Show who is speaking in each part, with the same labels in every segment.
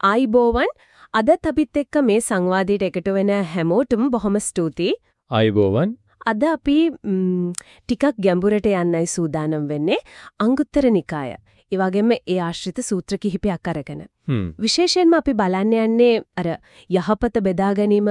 Speaker 1: ආයිබෝවන් අදත් අපිත් එක්ක මේ සංවාදයට එකතු වෙන හැමෝටම බොහොම ස්තුතියි.
Speaker 2: ආයිබෝවන්
Speaker 1: අද අපි ටිකක් ගැඹුරට යන්නයි සූදානම් වෙන්නේ අංගුත්තර නිකාය. ඒ වගේම ඒ ආශ්‍රිත සූත්‍ර කිහිපයක් අරගෙන. විශේෂයෙන්ම අපි බලන්න යන්නේ අර යහපත බෙදා ගැනීම,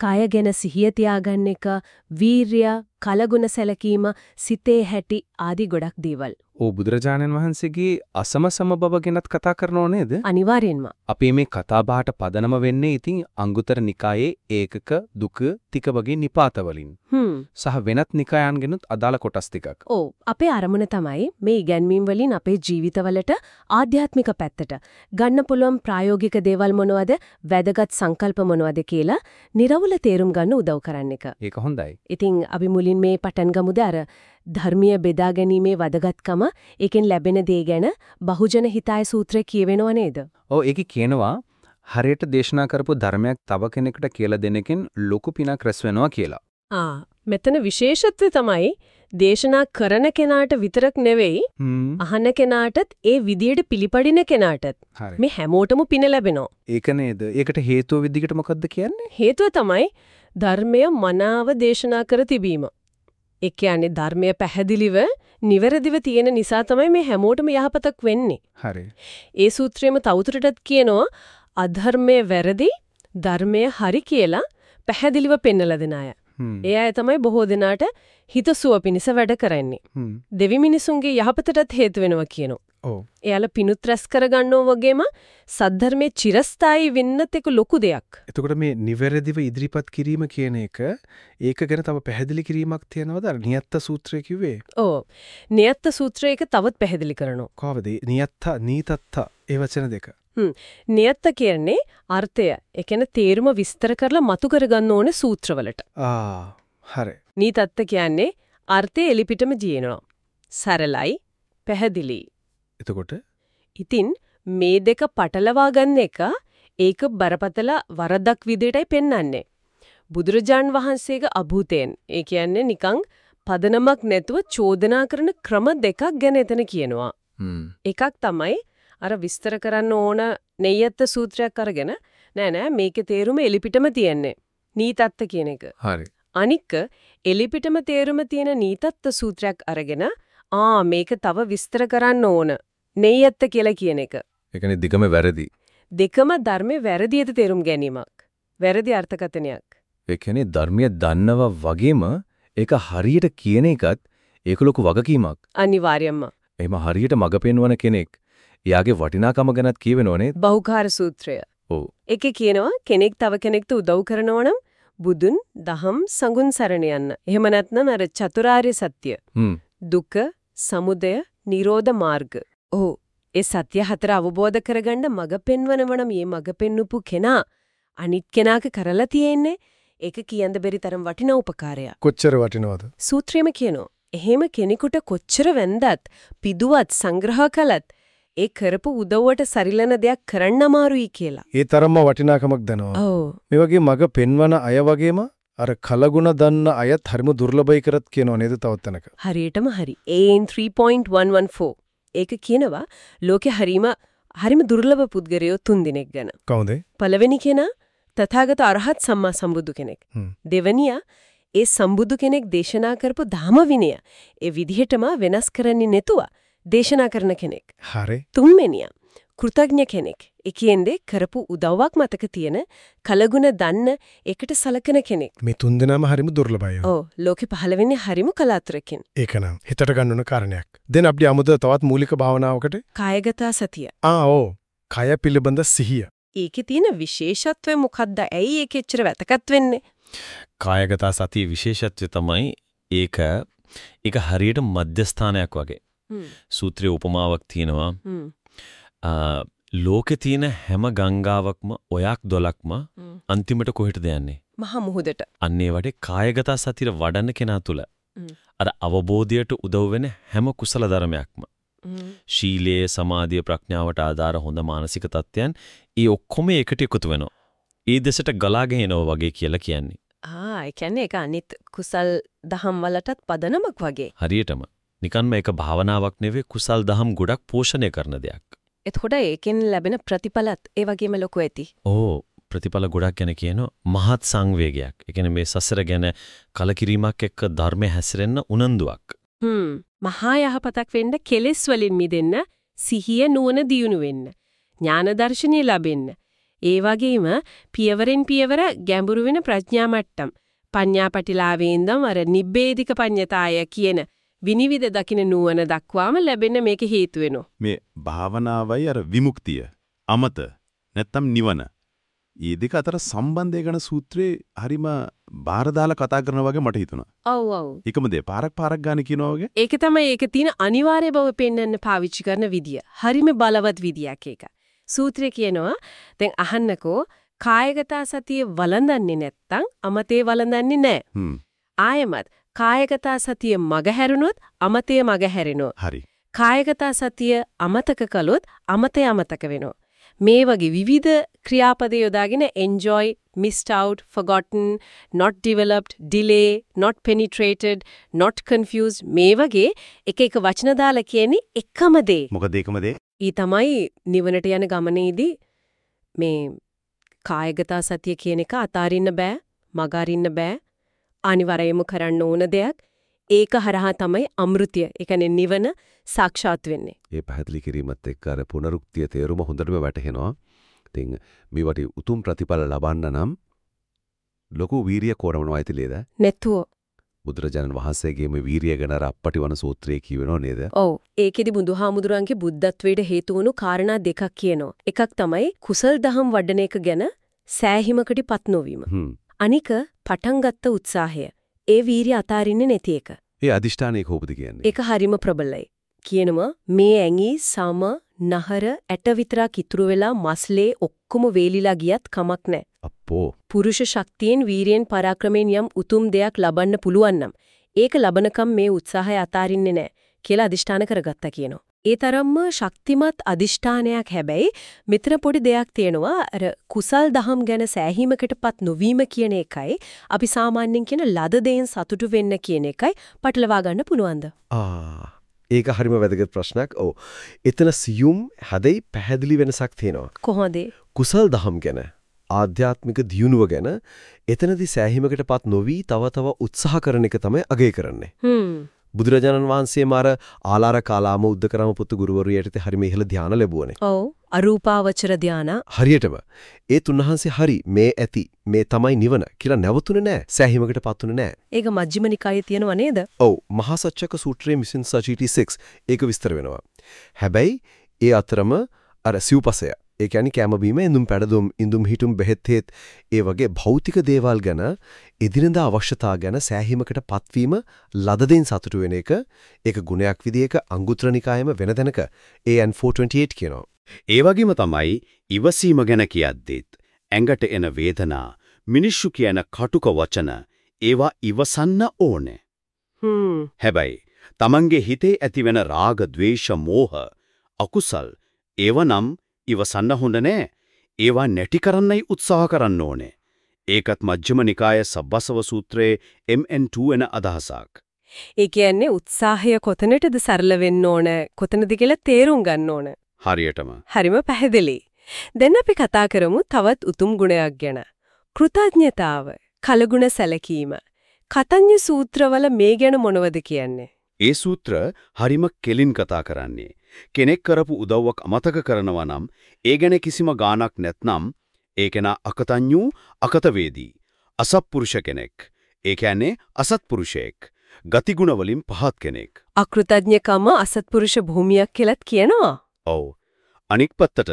Speaker 1: කය ගැන සිහිය තියාගන්න එක, වීරිය, කලගුණ සැලකීම, සිතේ හැටි ආදී ගොඩක් දේවල්.
Speaker 3: ඕ බුදුරජාණන් වහන්සේගේ අසමසම බව ගැනත් කතා කරනව නේද?
Speaker 1: අනිවාර්යෙන්ම.
Speaker 3: අපි මේ කතාබහට පදනම වෙන්නේ ඉතින් අංගුතර නිකායේ ඒකක දුක තික වගේ නිපාත වලින්.
Speaker 1: හ්ම්.
Speaker 3: සහ වෙනත් නිකායන්ගෙනුත් අදාළ කොටස් ටිකක්.
Speaker 1: ඔව් අපේ අරමුණ තමයි මේ ඉගැන්වීම් වලින් අපේ ජීවිතවලට ආධ්‍යාත්මික පැත්තට ගන්න පුළුවන් ප්‍රායෝගික දේවල් මොනවද වැදගත් සංකල්ප මොනවද කියලා නිර්වුල තේරුම් ගන්න උදව් කරන්න එක.
Speaker 3: ඒක හොඳයි.
Speaker 1: ඉතින් අපි මුලින් මේ පටන් ගමුද අර ධර්මීය බෙදා ගැනීමේ වැදගත්කම ඒකෙන් ලැබෙන දේ ගැන බහුජන හිතාය සූත්‍රය කියවෙනව නේද?
Speaker 3: ඔව් ඒකේ කියනවා හරියට දේශනා කරපු ධර්මයක් තව කෙනෙකුට කියලා දෙන එකෙන් ලොකු පිනක් රැස් වෙනවා කියලා.
Speaker 1: ආ මෙතන විශේෂත්වය තමයි දේශනා කරන කෙනාට විතරක් නෙවෙයි. අහන කෙනාටත් ඒ විදියට පිළිපදින කෙනාටත්. මේ හැමෝටම පින ලැබෙනවා.
Speaker 3: ඒක නේද? ඒකට හේතුව විදිහට මොකද්ද කියන්නේ?
Speaker 1: හේතුව තමයි ධර්මය මනාව දේශනා කර තිබීම. ඒ කියන්නේ ධර්මය පැහැදිලිව නිවැරදිව තියෙන නිසා තමයි මේ හැමෝටම යහපතක් වෙන්නේ.
Speaker 3: හරි.
Speaker 1: ඒ සූත්‍රයේම තවුතරටත් කියනවා අධර්මයේ වැරදි ධර්මය හරි කියලා පැහැදිලිව පෙන්නලා දෙන අය. ඒ අය තමයි බොහෝ දෙනාට හිතසුව පිණිස වැඩ කරන්නේ. දෙවි මිනිසුන්ගේ යහපතටත් හේතු වෙනවා කියනවා.
Speaker 3: ඔව්.
Speaker 1: එයාලා පිණුත් රැස් කරගන්නව වගේම සද්ධර්මයේ චිරස්ථායි වෙන්නත් එක ලොකු දෙයක්.
Speaker 4: එතකොට මේ නිවැරදිව ඉදිරිපත් කිරීම කියන එක ඒක ගැන තව පැහැදිලි කිරීමක් තියනවද නියත්ත සූත්‍රය කිව්වේ
Speaker 1: ඕ. නියත්ත සූත්‍රයක තවත් පැහැදිලි කරනවා.
Speaker 4: කොහොමද නියත්ත නීතත්ත ඒ වචන දෙක
Speaker 1: නියත්ත කියන්නේ අර්ථය. ඒ කියන්නේ තේරුම විස්තර කරලා මතු කරගන්න ඕනේ සූත්‍රවලට.
Speaker 4: ආ හරි
Speaker 1: නීතත්ත කියන්නේ අර්ථය එලිපිටම ජීනවා. සරලයි, පැහැදිලි.
Speaker 4: එතකොට
Speaker 1: ඉතින් මේ දෙක පටලවා ගන්න එක ඒක බරපතල වරදක් විදියටයි පෙන්වන්නේ. බුදුරජාන් වහන්සේගේ අභූතයෙන් ඒ කියන්නේ නිකන් පදනමක් නැතුව චෝදනා කරන ක්‍රම දෙකක් ගැන එතන කියනවා. එකක් තමයි අර විස්තර කරන්න ඕන නෙය්‍යත්ත සූත්‍රයක් අරගෙන නෑ නෑ මේකේ තේරුම එලිපිටම තියෙන්නේ. නීතත්ත කියන එක.
Speaker 3: හරි.
Speaker 1: අනික එලිපිටම තේරුම තියෙන නීතත්ත සූත්‍රයක් අරගෙන ආ මේක තව විස්තර කරන්න ඕන. නෙය්‍යත්ත කියලා කියන එක.
Speaker 3: ඒ කියන්නේ දිගම වැරදි.
Speaker 1: දෙකම ධර්මයේ වැරදියට තේරුම් ගැනීමක්. වැරදි අර්ථකථනයක්.
Speaker 3: ඒ කියන්නේ ධර්මය දන්නවා වගේම ඒක හරියට කියන එකත් ඒක ලොකු වගකීමක්.
Speaker 1: අනිවාර්යයෙන්ම.
Speaker 3: එහෙම හරියට මඟ පෙන්වන කෙනෙක් එයාගේ වටිනාකම ගැනත් කියවෙනව නේද?
Speaker 1: බහුකාර සූත්‍රය.
Speaker 3: ඔව්.
Speaker 1: ඒකේ කියනවා කෙනෙක් තව කෙනෙක්ට උදව් කරනවා නම් බුදුන්, දහම්, සඟුන් සරණ යන්න. එහෙම නැත්නම් අර චතුරාර්ය සත්‍ය.
Speaker 3: හ්ම්.
Speaker 1: දුක, සමුදය, නිරෝධ මාර්ග. ඔව්. ඒ සත්‍ය හතර අවබෝධ කරගන්න මඟ පෙන්වනවන මේ මඟ පෙන්වපු කෙනා අනිත් කෙනාක කරලා තියෙන්නේ ඒක කියන්න බැරි තරම් වටිනා උපකාරයක්.
Speaker 4: කොච්චර වටිනවද
Speaker 1: සූත්‍රයේම කියනවා. එහෙම කෙනෙකුට කොච්චර වැන්දත්, පිදුවත්, සංග්‍රහ කළත් ඒ කරපු උදව්වට සරිලන දෙයක් කරන්න අමාරුයි කියලා.
Speaker 4: ඒ තරම්ම වටිනාකමක් දනවා
Speaker 1: ඔව්.
Speaker 4: මේ වගේ මග පෙන්වන අය වගේම අර කලගුණ දන්න අයත් හරිම දුර්ලභයි කරත් කියනව නේද තවත් තැනක
Speaker 1: හරියටම හරි. AN 3.114. ඒක කියනවා ලෝකේ හරීම හරිම දුර්ලභ පුද්ගලයෝ තුන් දෙනෙක් ගැන.
Speaker 4: කවුද
Speaker 1: පළවෙනි කෙනා තථාගත අරහත් සම්මා සම්බුදු කෙනෙක්. දෙවනියා ඒ සම්බුදු කෙනෙක් දේශනා කරපු ධම විනය ඒ විදිහටම වෙනස් කරන්නේ නැතුව දේශනා කරන කෙනෙක්.
Speaker 4: හරි
Speaker 1: තුන්වෙනියා කෘතඥ කෙනෙක්. ඒ කියන්නේ කරපු උදව්වක් මතක තියෙන කලගුණ දන්න ඒකට සලකන කෙනෙක්.
Speaker 4: මේ තුන්දෙනාම හරිම දුර්ලභයි
Speaker 1: ඔව් ලෝකේ පහළ වෙන්නේ හරිම කලාතුරකින්.
Speaker 4: ඒකනම් හිතට ගන්න ඕන කාරණයක් දැන් අපි අමුද තවත් මූලික භාවනාවකට
Speaker 1: කායගත සතිය.
Speaker 4: ආ ඕ කය පිළිබඳ සිහිය
Speaker 1: ඒකේ තියෙන විශේෂත්වය මොකද්ද? ඇයි ඒක එච්චර වැදගත් වෙන්නේ?
Speaker 2: කායගත සතිය විශේෂත්වය තමයි ඒක ඒක හරියට මධ්‍යස්ථානයක් වගේ.
Speaker 1: හ්ම්.
Speaker 2: සූත්‍රයේ උපමාවක් තියෙනවා. ලෝකේ තියෙන හැම ගංගාවක්ම ඔයක් දොලක්ම. අන්තිමට කොහෙටද යන්නේ?
Speaker 1: මහා මුහුදට.
Speaker 2: අන්න ඒ වගේ කායගත සතිය වඩන්න කෙනා තුල. අර අවබෝධයට උදව් වෙන හැම කුසල ධර්මයක්ම. ශීලයේ සමාධිය ප්‍රඥාවට ආධාර හොඳ මානසික තත්ත්වයන් ඒ ඔක්කොම එකට එකතු වෙනවා. ඒ දෙසට ගලාගෙන එනවා වගේ කියලා කියන්නේ.
Speaker 1: ආ ඒ කියන්නේ ඒක අනිත් කුසල් දහම් වලටත් පදනමක් වගේ.
Speaker 2: හරියටම. නිකන්ම ඒක භාවනාවක් නෙවෙයි කුසල් දහම් ගොඩක් පෝෂණය කරන දෙයක්.
Speaker 1: එතකොට ඒකෙන් ලැබෙන ප්‍රතිඵලත් ඒ වගේම ලොකු ඇති.
Speaker 2: ඕ ප්‍රතිඵල ගොඩක් ගැන කියන මහත් සංවේගයක්. ඒ කියන්නේ මේ සසර ගැන කලකිරීමක් එක්ක ධර්මයේ හැසිරෙන්න උනන්දුවක්.
Speaker 1: හ්ම්. මහා යහපතක් වෙන්න කෙලෙස් වලින් මිදෙන්න, සිහිය නුවණ දියුණු වෙන්න, ඥාන දර්ශනීය ලැබෙන්න. ඒ වගේම පියවරෙන් පියවර ගැඹුරු වෙන ප්‍රඥා මට්ටම්. පඤ්ඤාපටිලාවේ ඉඳන් අර නිබ්බේධික පඤ්ඤතාය කියන විනිවිද දකින්න නුවණ දක්වාම ලැබෙන්න මේක හේතු.
Speaker 5: මේ භාවනාවයි අර විමුක්තිය අමත නැත්තම් නිවන ඊ දෙක අතර සම්බන්ධය ගැන සූත්‍රේ හරිම බාර දාලා කතා කරනවා වගේ මට හිතුණා.
Speaker 1: ඔව් ඔව්.
Speaker 5: එකම දේ පාරක් පාරක් ගන්න කියනවා වගේ.
Speaker 1: ඒක තමයි ඒක තියෙන අනිවාර්ය බව පෙන්වන්න පාවිච්චි කරන විදිය. හරිම බලවත් විදියක් ඒක. සූත්‍රය කියනවා දැන් අහන්නකෝ කායගත සතිය වළඳන්නේ නැත්තම් අමතේ වළඳන්නේ නැහැ. ආයමත් කායගත සතිය මගහැරුණොත් අමතේ මගහැරෙනවා.
Speaker 5: හරි.
Speaker 1: කායගත සතිය අමතක කළොත් අමතේ අමතක වෙනවා. මේ වගේ විවිධ ක්‍රියාපද යොදාගෙන enjoy, missed out, forgotten, not developed, delay, not penetrated, not confused මේ වගේ එක එක වචන දාලා කියන්නේ එකම දේ.
Speaker 5: මොකද ඒකම දේ
Speaker 1: ඊ තමයි නිවනට යන ගමනේදී මේ කායගත සතිය කියන එක අතාරින්න බෑ, මග අරින්න බෑ. අනිවාර්යයෙන්ම කරන්න ඕන දෙයක්. ඒක හරහා තමයි අමෘතය, ඒ කියන්නේ නිවන සාක්ෂාත් වෙන්නේ.
Speaker 6: ඒ පැහැදිලි කිරීමත් එක්ක අර පුනරුක්තිය තේරුම හොඳටම වැටහෙනවා. ඉතින් මේවට උතුම් ප්‍රතිඵල ලබන්න නම් ලොකු වීරිය කොරමනවා ඇතිලේද?
Speaker 1: නැතුව
Speaker 6: බුදුරජාණන් වහන්සේගේ මේ වීරිය ගැන අර අපටිවන සූත්‍රයේ කියවෙනව නේද?
Speaker 1: ඔව් ඒකෙදි බුදුහාමුදුරන්ගේ බුද්ධත්වයට හේතු වුණු කාරණා දෙකක් කියනවා. එකක් තමයි කුසල් දහම් වඩන එක ගැන සෑහීමකටපත් නොවීම.
Speaker 6: හ්ම්.
Speaker 1: අනික පටන් ගත්ත උත්සාහය. ඒ වීරිය අතාරින්නේ නැති එක.
Speaker 6: ඒ අදිෂ්ඨානයේ කොහොමද කියන්නේ?
Speaker 1: ඒක හරිම ප්‍රබලයි. කියනවා මේ ඇඟි සම නහර ඇට විතරක් ඉතුරු වෙලා මස්ලේ ඔක්කොම වේලිලා ගියත් කමක් නැහැ.
Speaker 6: අප්පෝ
Speaker 1: පුරුෂ ශක්තියෙන් වීරියෙන් පරාක්‍රමයෙන් යම් උතුම් දෙයක් ලබන්න පුළුවන් නම් ඒක ලබනකම් මේ උත්සාහය අතාරින්නේ නැහැ කියලා අදිෂ්ඨාන කරගත්තා කියනවා. ඒ තරම්ම ශක්තිමත් අදිෂ්ඨානයක් හැබැයි මෙතන පොඩි දෙයක් තියෙනවා අර කුසල් දහම් ගැන සෑහීමකටපත් නොවීම කියන එකයි අපි සාමාන්‍යයෙන් කියන ලද දෙයින් සතුටු වෙන්න කියන එකයි පටලවා ගන්න පුළුවන්ද?
Speaker 7: ආ ඒක හරිම වැදගත් ප්‍රශ්නයක්. ඔව්. එතන සියුම් හැදෙයි පැහැදිලි වෙනසක් තියෙනවා.
Speaker 1: කොහොමද?
Speaker 7: කුසල් දහම් ගැන ආධ්‍යාත්මික දියුණුව ගැන එතනදී සෑහීමකටපත් නොවි තව තව උත්සාහ කරන එක තමයි අගය කරන්නේ.
Speaker 1: හ්ම්.
Speaker 7: බුදුරජාණන් වහන්සේ මාර ආලාර කාලාම උද්දකරම පුතු ගුරුවරු යටතේ හරිම ඉහළ ධානය ලැබුවනේ.
Speaker 1: ඔව්. අරූපාවචර ධාන.
Speaker 7: හරියටම ඒ තුන්වහන්සේ හරි මේ ඇති මේ තමයි නිවන කියලා නැවතුනේ නැහැ. සෑහීමකටපත් උනේ නැහැ.
Speaker 1: ඒක මජ්ක්‍ධිම නිකායේ තියෙනව නේද?
Speaker 7: ඔව් මහා සච්චක සූත්‍රයේ මිසින් සචීටි 6 ඒක විස්තර වෙනවා. හැබැයි ඒ අතරම අර සිව්පසය ඒ කියන්නේ කැම බීම ඉඳුම් පැඩදුම් ඉඳුම් හිටුම් බෙහෙත් හේත් ඒ වගේ භෞතික දේවල් ගැන එදිනදා අවශ්‍යතා ගැන සෑහීමකට පත්වීම ලද දෙයින් සතුටු වෙන එක ඒක ගුණයක් විදිහක අංගුත්තර නිකායෙම වෙන තැනක AN 428 කියනවා.
Speaker 8: ඒ වගේම තමයි ඉවසීම ගැන කියද්දිත් ඇඟට එන වේදනා මිනිස්සු කියන කටුක වචන ඒවා ඉවසන්න ඕනේ.
Speaker 1: හ්ම්.
Speaker 8: හැබැයි තමන්ගේ හිතේ ඇතිවෙන රාග, ద్వේෂ, මෝහ අකුසල් ඒවනම් ඉවසන්න හොඳ නෑ. ඒවා නැටි කරන්නයි උත්සාහ කරන්න ඕනේ. ඒකත් මජ්ක්‍ධිම නිකාය සබ්බසව සූත්‍රයේ MN2 වෙන අදහසක්.
Speaker 1: ඒ කියන්නේ උත්සාහය කොතනටද සරල වෙන්න ඕන කොතනද කියලා තේරුම් ගන්න ඕන.
Speaker 8: හරියටම.
Speaker 1: හරිම පැහැදිලි. දැන් අපි කතා කරමු තවත් උතුම් ගුණයක් ගැන. කෘතඥතාව, කලගුණ සැලකීම. කතඤ්ඤ සූත්‍රවල මේ ගැන මොනවද කියන්නේ?
Speaker 8: ඒ සූත්‍ර හරිම කෙලින් කතා කරන්නේ. කෙනෙක් කරපු උදව්වක් අමතක කරනවා නම් ඒ ගැන කිසිම ගාණක් නැත්නම් ඒ කෙනා අකතඤ්ඤු අකතවේදී අසත්පුරුෂ කෙනෙක්. ඒ කියන්නේ අසත්පුරුෂයෙක්. ගතිගුණ වලින් පහත් කෙනෙක්.
Speaker 1: අකෘතඥකම අසත්පුරුෂ භූමියක් කියලාත් කියනවා.
Speaker 8: ඔව්. අනික් පැත්තට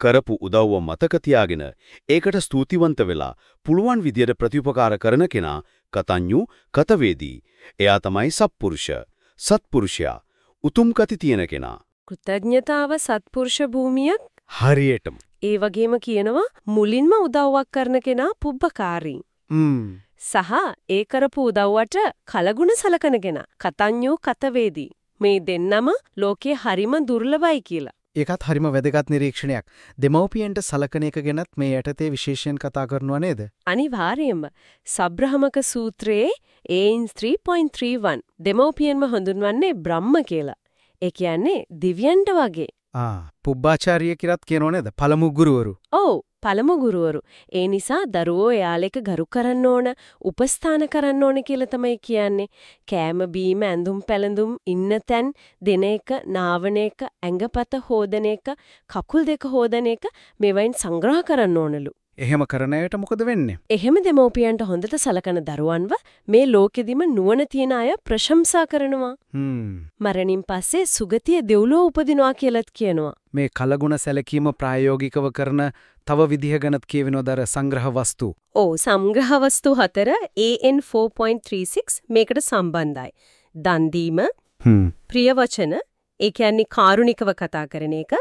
Speaker 8: කරපු උදව්ව මතක තියාගෙන ඒකට ස්තුතිවන්ත වෙලා පුළුවන් විදියට ප්‍රතිඋපකාර කරන කෙනා කතඤ්ඤු කතවේදී. එයා තමයි සත්පුරුෂ. සත්පුරුෂයා. උතුම් ගති තියෙන කෙනා.
Speaker 1: කෘතඥතාව සත්පුරුෂ භූමියක්
Speaker 8: හරියටම.
Speaker 1: ඒ වගේම කියනවා මුලින්ම උදව්වක් කරන කෙනා පුබ්බකාරී. සහ ඒ කරපු උදව්වට කලගුණ සලකන කෙනා කතඤ්ඤෝ කතවේදී. මේ දෙන්නම ලෝකේ හරිම දුර්ලභයි කියලා.
Speaker 4: ඒකත් හරිම වැදගත් නිරීක්ෂණයක්. දෙමව්පියන්ට සලකන එක ගැනත් මේ යටතේ විශේෂයෙන් කතා කරනවා නේද?
Speaker 1: අනිවාර්යයෙන්ම සබ්‍රහමක සූත්‍රයේ ඒයින් 3.31 දෙමෝපියන්ම හඳුන්වන්නේ බ්‍රහ්ම කියලා. ඒ කියන්නේ දිව්‍යන්ට වගේ.
Speaker 3: ආ පුබ්බාචාරිය කිරත් කියනෝ නේද? පළමු ගුරුවරු.
Speaker 1: ඔව් පළමු ගුරුවරු. ඒ නිසා දරුවෝ එයාලෙක ගරු කරන්න ඕන, උපස්ථාන කරන්න ඕන කියලා තමයි කියන්නේ. කෑම බීම ඇඳුම් පැළඳුම් ඉන්න තැන් දෙන එක, නාවන එක, ඇඟපත හොදන එක, කකුල් දෙක හොදන එක මේවයින් සංග්‍රහ කරන්න ඕනලු.
Speaker 3: එහෙම කරන අයට මොකද වෙන්නේ?
Speaker 1: එහෙම දෙමෝපියන්ට හොඳට සලකන දරුවන්ව මේ ලෝකෙදිම නුවණ තියන අය ප්‍රශංසා කරනවා.
Speaker 3: හ්ම්.
Speaker 1: මරණින් පස්සේ සුගතිය දෙව්ලොව උපදිනවා කියලාත් කියනවා.
Speaker 3: මේ කලගුණ සැලකීම ප්‍රායෝගිකව කරන තව විදිහ ගැනත් කියවෙනවද සංග්‍රහ වස්තු?
Speaker 1: ඔව් සංග්‍රහ වස්තු හතර AN 4.36 මේකට සම්බන්ධයි. දන් දීම,
Speaker 3: හ්ම්.
Speaker 1: ප්‍රිය වචන, ඒ කියන්නේ කාරුණිකව කතා කරන එක,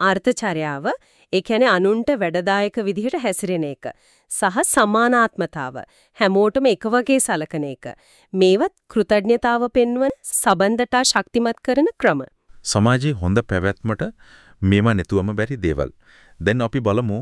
Speaker 1: අර්ථචර්යාව, ඒ කියන්නේ අනුන්ට වැඩදායක විදිහට හැසිරෙන එක, සහ සමානාත්මතාව, හැමෝටම එක වගේ සලකන එක. මේවත් කෘතඥතාව පෙන්වන සබන්දටා ශක්තිමත් කරන ක්‍රම.
Speaker 9: සමාජයේ හොඳ පැවැත්මට මේව නැතුවම බැරි දේවල්. දැන් අපි බලමු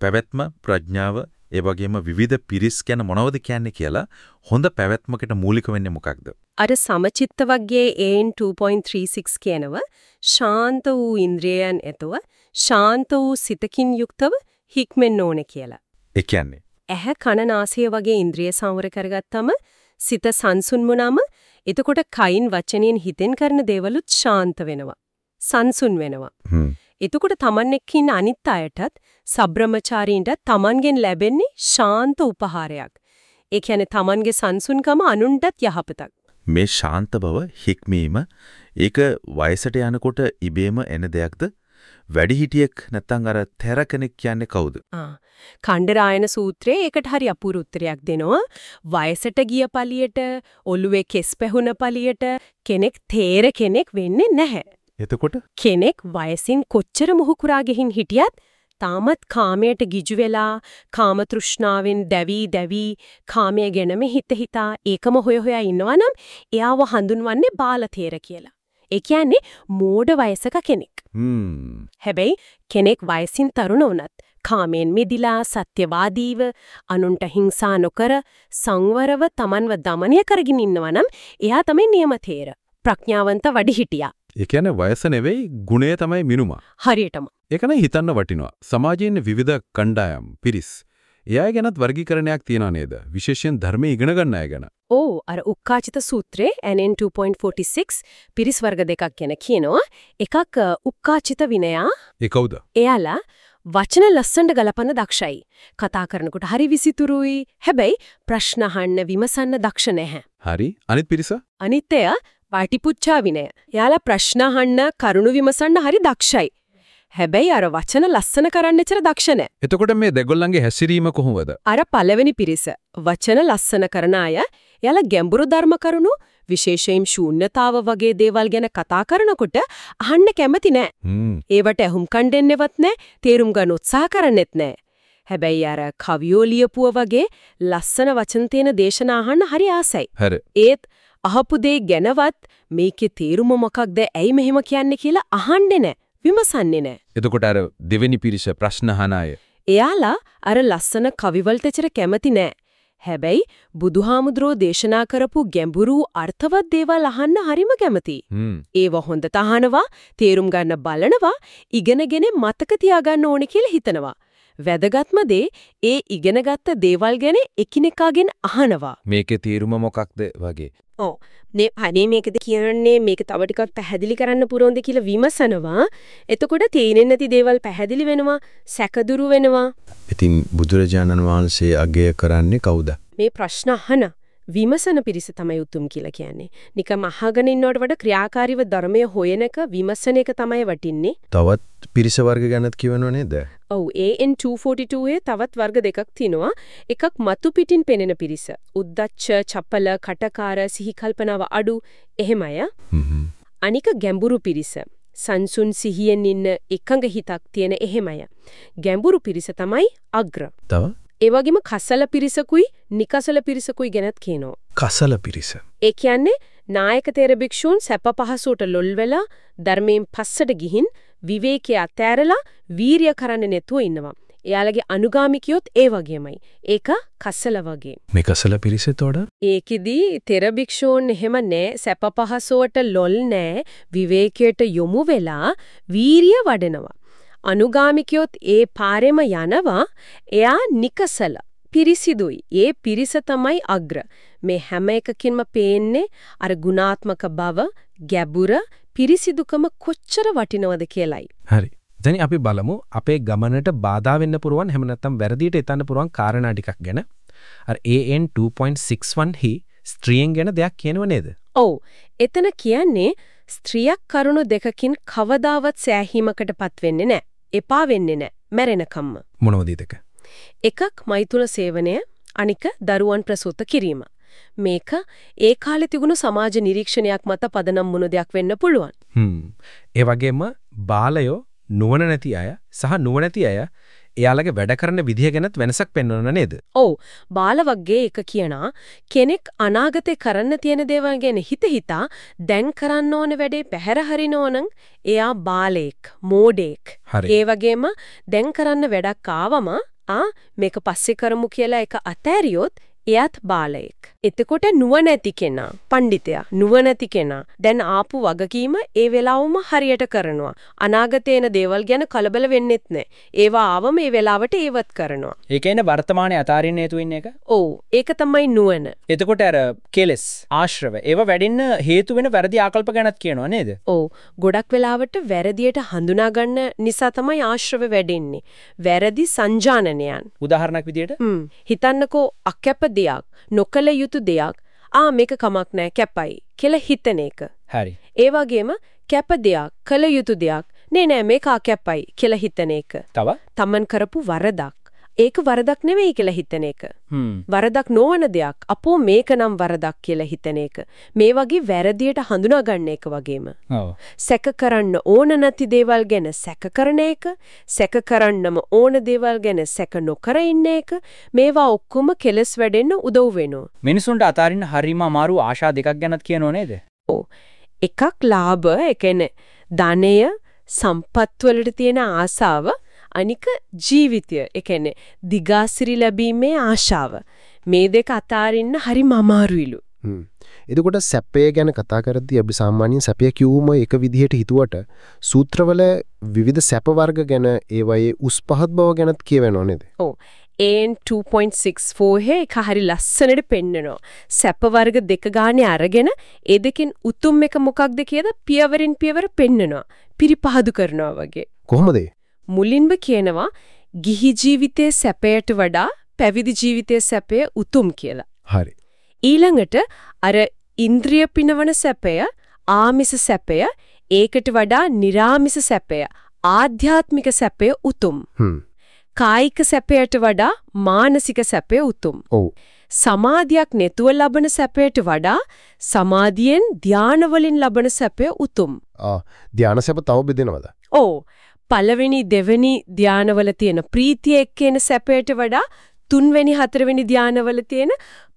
Speaker 9: පැවැත්ම ප්‍රඥාව ඒ වගේම විවිධ පිරිස් ගැන මොනවද කියන්නේ කියලා හොඳ පැවැත්මකට මූලික වෙන්නේ මොකක්ද?
Speaker 1: අර සමචිත්ත වර්ගයේ AN 2.36 කියනව ශාන්ත වූ ඉන්ද්‍රියයන් ඇතුව ශාන්ත වූ සිතකින් යුක්තව හික්මෙන්න ඕනේ කියලා.
Speaker 9: ඒ කියන්නේ
Speaker 1: ඇහැ කන නාසය වගේ ඉන්ද්‍රිය සංවර කරගත්තම සිත සංසුන් වුණාම එතකොට කයින් වචනෙන් හිතෙන් කරන දේවලුත් ශාන්ත වෙනවා. සංසුන් වෙනවා. එතකොට Taman එක්ක ඉන්න අනිත් අයටත් සබ්‍රමචාරීන්ට Tamanගෙන් ලැබෙන්නේ ශාන්ත උපහාරයක්. ඒ කියන්නේ Tamanගේ සංසුන්කම අනුන්ටත් යහපතක්.
Speaker 9: මේ ශාන්ත බව හික්මීම ඒක වයසට යනකොට ඉබේම එන දෙයක්ද? වැඩිහිටියෙක් නැත්නම් අර තැර කෙනෙක් කියන්නේ කවුද?
Speaker 1: ආ කණ්ඩරායන සූත්‍රයේ ඒකට හරි අපූර්ව උත්තරයක් දෙනවා. වයසට ගිය පළියට, ඔළුවේ කෙස් පැහුන පළියට කෙනෙක් තේර කෙනෙක් වෙන්නේ නැහැ.
Speaker 9: එතකොට
Speaker 1: කෙනෙක් වයසින් කොච්චර මුහුකුරා ගිහින් හිටියත් තාමත් කාමයට ගිජු වෙලා කාම තෘෂ්ණාවෙන් දැවි දැවි කාමයේ ගැනම හිත හිතා ඒකම හොය හොයා ඉන්නවනම් එයාව හඳුන්වන්නේ බාලතේර කියලා. ඒ කියන්නේ මෝඩ වයසක කෙනෙක්. හැබැයි කෙනෙක් වයසින් තරුණ වුණත් කාමයෙන් මිදිලා සත්‍යවාදීව අනුන්ට හිංසා නොකර සංවරව තමන්ව දමනය කරගෙන ඉන්නවනම් එයා තමයි නියම තේර. ප්‍රඥාවන්ත වැඩිහිටියා.
Speaker 5: ඒ කියන්නේ වයස නෙවෙයි ගුණය තමයි මිනුම.
Speaker 1: හරියටම.
Speaker 5: ඒක නම් හිතන්න වටිනවා. සමාජයේ ඉන්න විවිධ කණ්ඩායම් පිරිස්. එයා ගැනත් වර්ගීකරණයක් තියනා නේද? විශේෂයෙන් ධර්මයේ ඉගෙන ගන්න අය ගැන.
Speaker 1: ඕ අර උක්කාචිත සූත්‍රයේ NN 2.46 පිරිස් වර්ග දෙකක් ගැන කියනවා. එකක් උක්කාචිත විනයා.
Speaker 5: ඒ කවුද?
Speaker 1: එයාලා වචන ලස්සනට ගලපන්න දක්ෂයි. කතා කරනකොට හරි විසිතුරුයි. හැබැයි ප්‍රශ්න අහන්න විමසන්න දක්ෂ නැහැ.
Speaker 5: හරි. අනිත් පිරිස?
Speaker 1: අනිත්ය වාටිපුච්චා විනය. එයාලා ප්‍රශ්න අහන්න කරුණු විමසන්න හරි දක්ෂයි. හැබැයි අර වචන ලස්සන කරන්න එච්චර දක්ෂ නැහැ.
Speaker 5: එතකොට මේ දෙගොල්ලන්ගේ හැසිරීම කොහොමද?
Speaker 1: අර පළවෙනි පිරිස වචන ලස්සන කරන අය එයාලා ගැඹුරු ධර්ම කරුණු විශේෂයෙන් ශූන්‍යතාව වගේ දේවල් ගැන කතා කරනකොට අහන්න කැමති නෑ. ඒවට අහුම්කම් දෙන්නෙවත් නෑ, තේරුම් ගන්න උත්සාහ කරන්නෙත් නෑ. හැබැයි අර කවියෝ ලියපුව වගේ ලස්සන වචන තියෙන දේශනා අහන්න හරි ආසයි. ඒත් අහපු දේ ගැනවත් මේකේ තේරුම මොකක්ද ඇයි මෙහෙම කියන්නේ කියලා අහන්නේ නෑ. විමසන්නේ නෑ.
Speaker 5: එතකොට අර දෙවෙනි පිරිස ප්‍රශ්න අහන අය.
Speaker 1: එයාලා අර ලස්සන කවිවලටචර කැමති නෑ. හැබැයි බුදුහාමුදුරෝ දේශනා කරපු ගැඹුරු අර්ථවත් දේවල් අහන්න හරිම කැමතියි. ඒව හොඳට අහනවා, තේරුම් ගන්න බලනවා, ඉගෙනගෙන මතක තියාගන්න ඕනේ කියලා හිතනවා. වැදගත්ම දේ ඒ ඉගෙනගත්ත දේවල් ගැන එකිනෙකාගෙන් අහනවා.
Speaker 5: මේකේ තීරුම මොකක්ද වගේ.
Speaker 1: ඔව්. නේ අනේ මේකද කියන්නේ මේක තව ටිකක් පැහැදිලි කරන්න පුරොන්ද කියලා විමසනවා. එතකොට තේරෙන්නේ නැති දේවල් පැහැදිලි වෙනවා, සැකදුරු වෙනවා.
Speaker 7: ඉතින් බුදුරජාණන් වහන්සේ අගය කරන්නේ කවුද?
Speaker 1: මේ ප්‍රශ්න අහන විමසන පිරිස තමයි උතුම් කියලා කියන්නේ. නිකම් අහගෙන ඉන්නවට වඩා ක්‍රියාකාරීව ධර්මය හොයන එක විමසන එක තමයි වටින්නේ.
Speaker 7: තවත් පිරිස වර්ග ගැනත් කියවනව නේද?
Speaker 1: ඔව් AN 242 තවත් වර්ග දෙකක් තියෙනවා. එකක් මතු පිටින් පෙනෙන පිරිස. උද්දච්ච, චපල, කටකාර, සිහි කල්පනාව අඩු එහෙම අය. අනික ගැඹුරු පිරිස. සංසුන් සිහියෙන් ඉන්න එකඟ හිතක් තියෙන එහෙම අය. ගැඹුරු පිරිස තමයි අග්‍ර.
Speaker 7: තව
Speaker 1: ඒ වගේම කසල පිරිසකුයි නිකසල පිරිසකුයි ගැනත් කියනවා.
Speaker 3: කසල පිරිස.
Speaker 1: ඒ කියන්නේ නායක තේර භික්ෂූන් සැප පහසුවට ලොල් වෙලා ධර්මයෙන් පස්සට ගිහින් විවේකයේ අතෑරලා වීරිය කරන්න නැතුව ඉන්නවා. එයාලගේ අනුගාමිකයොත් ඒ වගේමයි. ඒක කස්සල වගේ.
Speaker 4: මේ කසල පිරිසතොඩ
Speaker 1: ඒකෙදී තෙර භික්ෂූන් එහෙම නෑ සැප පහසුවට ලොල් නෑ විවේකයට යොමු වෙලා වීරිය වඩනවා. අනුගාමිකයොත් ඒ පාරෙම යනවා එයා නිකසල පිරිසිදුයි. ඒ පිරිස තමයි අග්‍ර. මේ හැම එකකින්ම පේන්නේ අර ගුණාත්මක බව, ගැඹුර, පිරිසිදුකම කොච්චර වටිනවද කියලයි.
Speaker 4: හරි. දැන් අපි බලමු අපේ ගමනට බාධා වෙන්න පුරුවන් එහෙම නැත්නම් වැරදියට එතන්න පුරුවන් කාරණා ටිකක් ගැන. අර AN 2.61 හි ස්ත්‍රියෙන් ගැන දෙයක් කියනව නේද?
Speaker 1: ඔව්. එතන කියන්නේ ස්ත්‍රියක් කරුණු දෙකකින් කවදාවත් සෑහීමකටපත් වෙන්නේ නැහැ. එපා වෙන්නේ නැහැ. මැරෙනකම්ම.
Speaker 4: මොනවද ඒ දෙක?
Speaker 1: එකක් මෛතුන සේවනය, අනික දරුවන් ප්‍රසූත කිරීම. මේක ඒ කාලේ තිබුණු සමාජ නිරීක්ෂණයක් මත පදනම් වුණු දෙයක් වෙන්න පුළුවන්.
Speaker 4: හ්ම්. ඒ වගේම බාලයෝ නුවණ නැති අය සහ නුවණැති අය එයාලගේ වැඩ කරන විදිහ ගැනත් වෙනසක් පෙන්වන නේද?
Speaker 1: ඔව් බාල වර්ගයේ එක කියනා කෙනෙක් අනාගතේ කරන්න තියෙන දේවල් ගැන හිත හිතා දැන් කරන්න ඕන වැඩේ පැහැර හරිනෝ නම් එයා බාලෙක් මෝඩෙක්. ඒ වගේම දැන් කරන්න වැඩක් ආවම ආ මේක පස්සේ කරමු කියලා එක අතෑරියොත් එයාත් බාලයෙක්. එතකොට නුවණැති කෙනා, පඬිතයා, නුවණැති කෙනා දැන් ආපු වගකීම ඒ වෙලාවම හරියට කරනවා. අනාගතේ එන දේවල් ගැන කලබල වෙන්නෙත් නැහැ. ඒවා ආවම ඒ වෙලාවට ඒවත් කරනවා.
Speaker 10: ඒ කියන්නේ වර්තමානයේ අතාරින්න හේතු වෙන එක.
Speaker 1: ඔව් ඒක තමයි නුවණ.
Speaker 10: එතකොට අර කෙලස් ආශ්‍රව ඒව වැඩෙන්න හේතු වෙන වැරදි ආකල්ප ගැනත් කියනවා නේද?
Speaker 1: ඔව් ගොඩක් වෙලාවට වැරදියට හඳුනා ගන්න නිසා තමයි ආශ්‍රව වැඩෙන්නේ. වැරදි සංජානනයන්.
Speaker 10: උදාහරණයක් විදියට
Speaker 1: හ්ම් හිතන්නකෝ අකැප දෙයක් නොකල යුතු දෙයක් ආ මේක කමක් නැහැ කැපයි කියලා හිතන එක.
Speaker 10: හරි.
Speaker 1: ඒ වගේම කැප දෙයක් කල යුතු දෙයක් නේ නෑ මේක අකැපයි කියලා හිතන එක.
Speaker 10: තව
Speaker 1: තමන් කරපු වරදක් ඒක වරදක් නෙවෙයි කියලා හිතන එක. වරදක් නොවන දෙයක් අපෝ මේක නම් වරදක් කියලා හිතන එක. මේ වගේ වැරදියට හඳුනා ගන්න එක වගේම.
Speaker 10: ඔව්
Speaker 1: සැක කරන්න ඕන නැති දේවල් ගැන සැක කරන එක, සැක කරන්නම ඕන දේවල් ගැන සැක නොකර ඉන්න එක, මේවා ඔක්කොම කෙලස් වැඩෙන්න උදව් වෙනවා.
Speaker 10: මිනිසුන්ට අතාරින්න හරිම අමාරු ආශා දෙකක් ගැනත් කියනෝ නේද?
Speaker 1: එකක් ලාභ, ඒ කියන්නේ ධනය, සම්පත් වලට තියෙන ආසාව, අනික ජීවිතය, ඒ කියන්නේ දිගාසිරි ලැබීමේ ආශාව. මේ දෙක අතාරින්න හරිම අමාරුයිලු.
Speaker 11: හ්ම්. එතකොට සැපය ගැන කතා කරද්දී අපි සාමාන්‍යයෙන් සැපය කිව්වම එක විදිහට හිතුවට සූත්‍රවල විවිධ සැප වර්ග ගැන ඒවයේ උස් පහත් බව ගැනත් කියවෙනව නේද?
Speaker 1: AN 2.64 හේ එක හරි ලස්සනට පෙන්නනවා. සැප වර්ග දෙක ගානේ අරගෙන ඒ දෙකෙන් උතුම් එක මොකක්ද කියලා පියවරින් පියවර පෙන්නනවා. පිරිපහදු කරනවා වගේ.
Speaker 11: කොහොමද ඒ?
Speaker 1: මුලින්ම කියනවා ගිහි ජීවිතයේ සැපයට වඩා පැවිදි ජීවිතයේ සැපය උතුම් කියලා.
Speaker 11: හරි.
Speaker 1: ඊළඟට අර ඉන්ද්‍රිය පිනවන සැපය, ආමිස සැපය, ඒකට වඩා निराමිස සැපය, ආධ්‍යාත්මික සැපය උතුම්. කායික සැපයට වඩා මානසික සැපය උතුම්.
Speaker 11: ඔව්.
Speaker 1: සමාධියක් නැතුව ලබන සැපයට වඩා සමාධියෙන් ධාන වලින් ලබන සැපය උතුම්.
Speaker 11: ආ ධානා සැප තව බෙදෙනවද?
Speaker 1: ඕ පළවෙනි දෙවෙනි ධානවල තියෙන ප්‍රීතිය එක්කෙන සැපයට වඩා තුන්වෙනි හතරවෙනි ධානවල තියෙන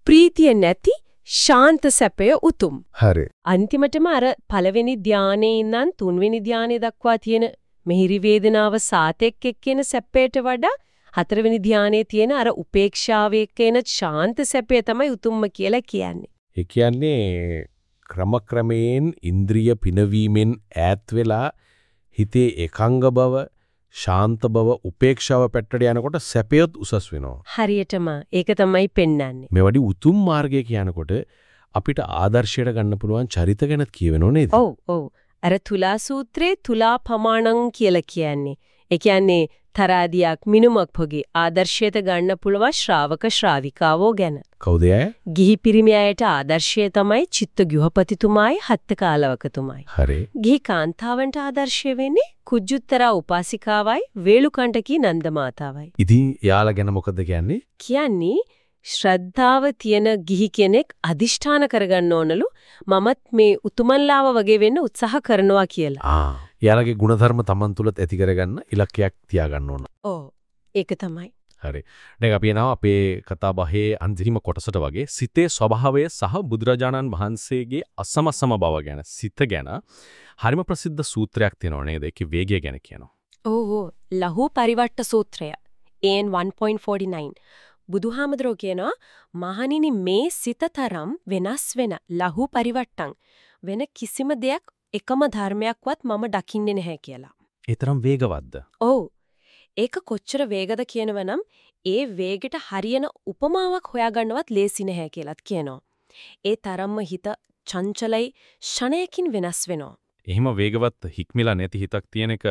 Speaker 1: ප්‍රීතිය නැති ශාන්ත සැපය උතුම්.
Speaker 11: හරි.
Speaker 1: අන්තිමටම අර පළවෙනි ධානයේ ඉඳන් තුන්වෙනි ධානය දක්වා තියෙන මෙහිරි වේදනාව සාතෙක් එක්කෙන සැපයට වඩා හතරවෙනි ධානයේ තියෙන අර උපේක්ෂාව එක්කෙන ශාන්ත සැපය තමයි උතුම්ම කියලා කියන්නේ.
Speaker 12: ඒ කියන්නේ ක්‍රමක්‍රමයෙන් ඉන්ද්‍රිය පිනවීමෙන් ඈත් වෙලා හිතේ එකංග බව ශාන්ත බව උපේක්ෂාව පැත්තට යනකොට සැපයත් උසස් වෙනවා.
Speaker 1: හරියටම ඒක තමයි පෙන්වන්නේ.
Speaker 12: මේ වඩි උතුම් මාර්ගය කියනකොට අපිට ආදර්ශයට ගන්න පුළුවන් චරිත ගැනත් කියවෙනව නේද?
Speaker 1: ඔව් ඔව්. අර තුලා සූත්‍රයේ තුලා පමාණං කියලා කියන්නේ. ඒ කියන්නේ තරාදියක් මිනුමක් පොගේ ආදර්ශයට ගන්න පුළුවන් ශ්‍රාවක ශ්‍රාවිකාවෝ ගැන.
Speaker 12: කවුද අය?
Speaker 1: ගිහි පිරිමි අයට ආදර්ශය තමයි චිත්ත ගෘහපතිතුමායි හත්ත කාලවකතුමායි.
Speaker 12: හරි.
Speaker 1: ගිහි කාන්තාවන්ට ආදර්ශය වෙන්නේ කුජුත්තරා උපාසිකාවයි වේලුකණ්ඩකී නන්දමාතාවයි.
Speaker 12: ඉතින් යාලා ගැන මොකද කියන්නේ?
Speaker 1: කියන්නේ ශ්‍රද්ධාව තියෙන ගිහි කෙනෙක් අදිෂ්ඨාන කරගන්න ඕනලු මමත් මේ උතුමන්ලාව වගේ වෙන්න උත්සාහ කරනවා කියලා.
Speaker 12: ආ යාලගේ ಗುಣධර්ම Taman තුලත් ඇති කරගන්න ඉලක්කයක් තියාගන්න ඕන.
Speaker 1: ඔව් ඒක තමයි.
Speaker 12: හරි. දැන් අපි එනවා අපේ කතා බහේ අන්තිම කොටසට වගේ සිතේ ස්වභාවය සහ බුදුරජාණන් වහන්සේගේ අසමසම බව ගැන සිත ගැන හරිම ප්‍රසිද්ධ සූත්‍රයක් තියෙනවා නේද? ඒකේ වේගය ගැන කියනවා.
Speaker 1: ඕ ලහු පරිවට්ට සූත්‍රය. AN 1.49 බුදුහාමදරෝ කියනවා මහණිනි මේ සිතතරම් වෙනස් වෙන ලහු පරිවට්ටම් වෙන කිසිම දෙයක් එකම ධර්මයක්වත් මම දකින්නේ නැහැ කියලා.
Speaker 3: ඒ තරම් වේගවත්ද?
Speaker 1: ඔව්. ඒක කොච්චර වේගද කියනවනම් ඒ වේගෙට හරියන උපමාවක් හොයාගන්නවත් ලේසි නැහැ කියලාත් කියනවා. ඒ තරම්ම හිත චංචලයි ෂණයකින් වෙනස් වෙනවා.
Speaker 3: එහෙම වේගවත් හික්මිලා නැති හිතක් තියෙන එක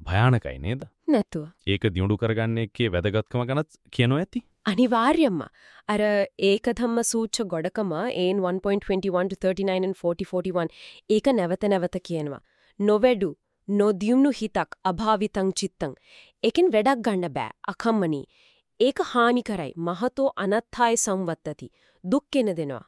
Speaker 3: භයානකයි නේද?
Speaker 1: නැතුව.
Speaker 3: ඒක දියුණු කරගන්න එකේ වැදගත්කම ගැනත් කියනවා ඇති.
Speaker 1: අනිවාර්යයෙන්ම අර ඒක ධම්ම සූච්ච ගොඩකම AN 1.21 to 39 and 40 41 ඒක නැවත නැවත කියනවා. නොවැඩු නොදියුණු හිතක් අභාවිතං චිත්තං ඒකෙන් වැඩක් ගන්න බෑ අකම්මනි ඒක හානි කරයි මහතෝ අනත්ථාය සංවත්තති දුක් කෙන දෙනවා.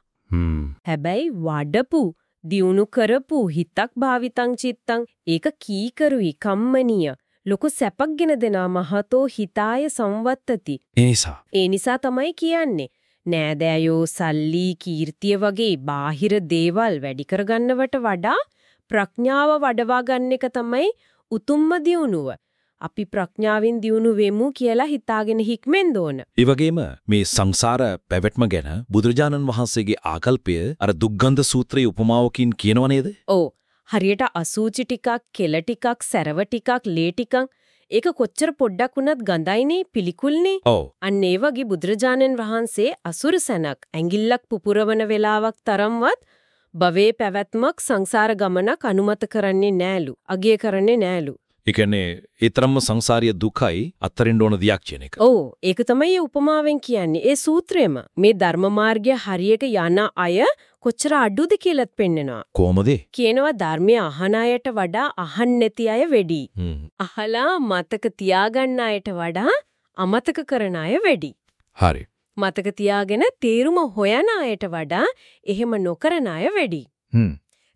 Speaker 1: හැබැයි වඩපු දියුණු කරපු හිතක් භාවිතං චිත්තං ඒක කීකරුයි කම්මනීය ලොකු සැපක්ගෙන දෙනා මහතෝ හිතාය සංවත්තති
Speaker 3: ඒ නිසා
Speaker 1: ඒ නිසා තමයි කියන්නේ නෑදෑයෝ සල්ලි කීර්තිය වගේ බාහිර දේවල් වැඩි කරගන්නවට වඩා ප්‍රඥාව වඩවා ගන්න එක තමයි උතුම්ම දියුණුව. අපි ප්‍රඥාවෙන් දියුණු වෙමු කියලා හිතාගෙන හික්මෙන් දෝන.
Speaker 2: ඒ වගේම මේ සංසාර පැවැත්ම ගැන බුදුරජාණන් වහන්සේගේ ආකල්පය අර දුක්ගන්ධ සූත්‍රයේ උපමාවකින් කියනව නේද?
Speaker 1: ඔව්. හරියට අසූචි ටිකක්, කෙල ටිකක්, සැරව ටිකක්, ලේ ටිකක් ඒක කොච්චර පොඩ්ඩක් වුණත් ගඳයිනේ, පිළිකුල්නේ.
Speaker 2: ඔව්.
Speaker 1: අන්න ඒ වගේ බුදුරජාණන් වහන්සේ අසුර සැනක් ඇඟිල්ලක් පුපුරවන වෙලාවක් තරම්වත් භවයේ පැවැත්මක් සංසාර ගමනක් අනුමත කරන්නේ නෑලු. අගය කරන්නේ නෑලු.
Speaker 2: ඒ කියන්නේ ඒ තරම්ම සංසාරීය දුකයි අත්තරින්න ඕන දියක් කියන එක.
Speaker 1: ඔව් ඒක තමයි උපමාවෙන් කියන්නේ. ඒ සූත්‍රයම මේ ධර්ම මාර්ගය හරියට යන අය කොච්චර අඩුද කියලාත් පෙන්නනවා.
Speaker 2: කොහොමද?
Speaker 1: කියනවා ධර්මය අහන අයට වඩා අහන්න නැති අය වැඩි. අහලා මතක තියාගන්න අයට වඩා අමතක කරන අය වැඩි.
Speaker 2: හරි.
Speaker 1: මතක තියාගෙන තේරුම හොයන අයට වඩා එහෙම නොකරන අය වැඩි.
Speaker 2: හ්ම්.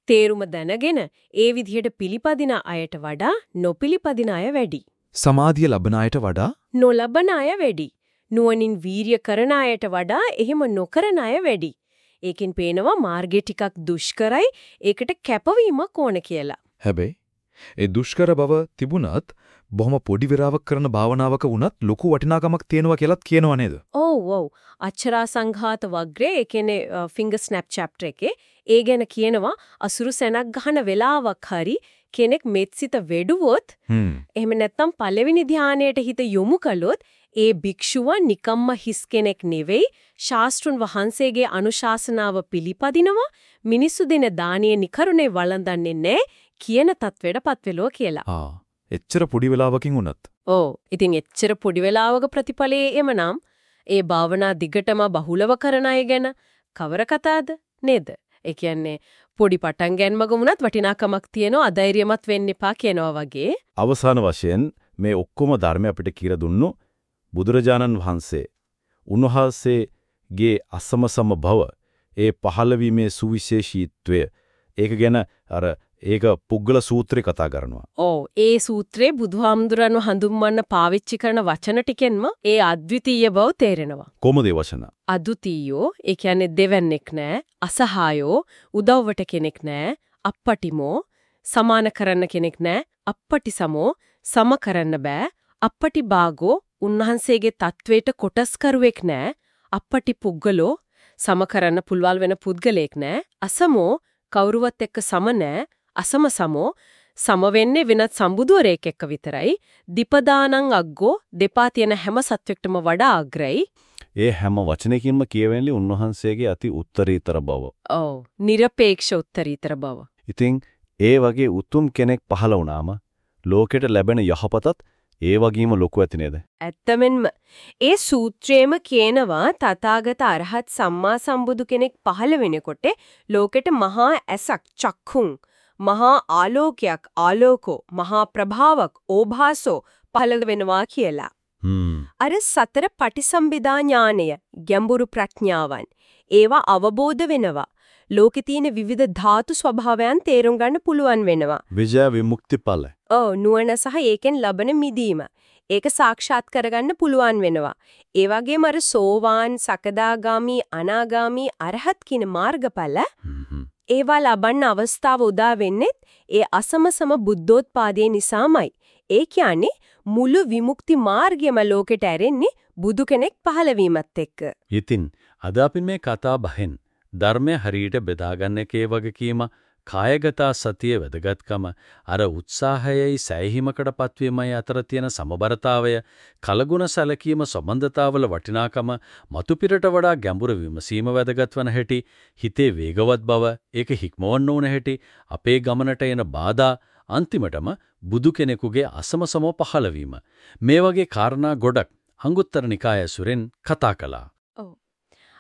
Speaker 1: තේරුම දැනගෙන ඒ විදිහට පිළිපදින අයට වඩා නොපිළිපදින අය වැඩි.
Speaker 2: සමාධිය ලබන අයට වඩා
Speaker 1: නොලබන අය වැඩි. නුවණින් වීරිය කරන අයට වඩා එහෙම නොකරන අය වැඩි. ඒකෙන් පේනවා මාර්ගය ටිකක් දුෂ්කරයි ඒකට කැපවීමක් ඕන කියලා.
Speaker 2: හැබැයි ඒ දුෂ්කර බව තිබුණත් බොහොම පොඩි වෙලාවක් කරන භාවනාවක වුණත් ලොකු වටිනාකමක් තියෙනවා කියලාත් කියනවා නේද?
Speaker 1: ඔව් ඔව් අච්චරා සංඝාත වග්‍රේ ඒ කියන්නේ ෆින්ගර් ස්නැප් chapter එකේ ඒ ගැන කියනවා අසුරු සැනක් ගහන වෙලාවක් හරි කෙනෙක් මෙත්සිත වෙඩුවොත්
Speaker 2: හ්ම්.
Speaker 1: එහෙම නැත්නම් පළවෙනි ධානයට හිත යොමු කළොත් ඒ භික්ෂුව නිකම්ම හිස් කෙනෙක් නෙවෙයි ශාස්ත්‍රුන් වහන්සේගේ අනුශාසනාව පිළිපදිනවා මිනිසු දෙන දානීය නිකරුණේ වළඳන්නේ නැහැ කියන තත්වෙටපත් වෙලෝ කියලා.
Speaker 2: ආ එච්චර පොඩි වෙලාවකින් වුණත්.
Speaker 1: ඔව්. ඉතින් එච්චර පොඩි වෙලාවක ප්‍රතිඵලයේ එමනම් ඒ භාවනා දිගටම බහුලව කරන අය ගැන කවර කතාද? නේද? ඒ කියන්නේ පොඩි පටන් ගැනීමක වුණත් වටිනාකමක් තියෙනවා අධෛර්යමත් වෙන්න එපා කියනවා වගේ.
Speaker 5: අවසාන වශයෙන් මේ ඔක්කොම ධර්ම අපිට කියලා දුන්නු බුදුරජාණන් වහන්සේ. උන්වහන්සේගේ අසමසම බව ඒ පහළවීමේ සුවිශේෂීත්වය. ඒක ගැන අර ඒක පුද්ගල සූත්‍රේ කතා කරනවා.
Speaker 1: ඔව් ඒ සූත්‍රයේ බුදුහාමුදුරන්ව හඳුන්වන්න පාවිච්චි කරන වචන ටිකෙන්ම ඒ අද්විතීය බව තේරෙනවා.
Speaker 5: කොහොමද වචන?
Speaker 1: අදුතීයෝ ඒ කියන්නේ දෙවන්නේක් නෑ අසහායෝ උදව්වට කෙනෙක් නෑ අප්පටිමෝ සමාන කරන්න කෙනෙක් නෑ අප්පටිසමෝ සම කරන්න බෑ අප්පටි බාගෝ උන්වහන්සේගේ තත්වයට කොටස්කරුවෙක් නෑ අප්පටි පුද්ගලෝ සම කරන්න පුල්වල් වෙන පුද්ගලෙක් නෑ අසමෝ කවුරුවත් එක්ක සම නෑ අසම සමෝ සම වෙන්නේ වෙනත් සම්බුදුවරයෙක් එක්ක විතරයි දීපදානං අග්ගෝ දෙපා තියෙන හැම සත්වෙක්ටම වඩා අග්‍රයි
Speaker 5: ඒ හැම වචනයකින්ම කියවෙන්නේ උන්වහන්සේගේ අති උත්තරීතර බව.
Speaker 1: ඔව් নিরপেক্ষ උත්තරීතර බව
Speaker 5: ඉතින් ඒ වගේ උතුම් කෙනෙක් පහළ වුණාම ලෝකෙට ලැබෙන යහපතත් ඒ වගේම ලොකු ඇති නේද?
Speaker 1: ඇත්තමෙන්ම ඒ සූත්‍රයේම කියනවා තථාගත අරහත් සම්මා සම්බුදු කෙනෙක් පහළ වෙනකොට ලෝකෙට මහා ඇසක් චක්ඛුං මහා ආලෝකයක් ආලෝකෝ මහා ප්‍රභාවක් ඕභාසෝ පහළ වෙනවා කියලා. අර සතර පටිසම්භිදා ඥානය ගැඹුරු ප්‍රඥාවන් ඒවා අවබෝධ වෙනවා. ලෝකේ තියෙන විවිධ ධාතු ස්වභාවයන් තේරුම් ගන්න පුළුවන් වෙනවා.
Speaker 5: විජය විමුක්ති ඵල.
Speaker 1: ඔව් නුවණ සහ ඒකෙන් ලබන මිදීම. ඒක සාක්ෂාත් කරගන්න පුළුවන් වෙනවා. ඒ වගේම අර සෝවාන්, සකදාගාමි, අනාගාමි, අරහත් කියන මාර්ගඵල ඒවා ලබන්න අවස්ථාව උදා වෙන්නේ ඒ අසමසම බුද්ධෝත්පාදයේ නිසාමයි. ඒ කියන්නේ මුළු විමුක්ති මාර්ගයම ලෝකෙට ඇරෙන්නේ බුදු කෙනෙක් පහළ වීමත් එක්ක.
Speaker 13: ඉතින් අද අපි මේ කතා බහෙන් ධර්මය හරියට බෙදාගන්න එකේ වගකීම කායගත සතියේ වැදගත්කම අර උත්සාහයයි සෑහීමකට පත්වීමයි අතර තියෙන සමබරතාවය කලගුණ සැලකීම සම්බන්ධතාවල වටිනාකම මතුපිරට වඩා ගැඹුරු විමසීම වැදගත් වන හැටි හිතේ වේගවත් බව ඒක හික්මවන්න ඕන හැටි අපේ ගමනට එන බාධා අන්තිමටම බුදු කෙනෙකුගේ අසමසම පහළවීම මේ වගේ කාරණා ගොඩක් අංගුත්තර නිකාය සුරෙන් කතා කළා.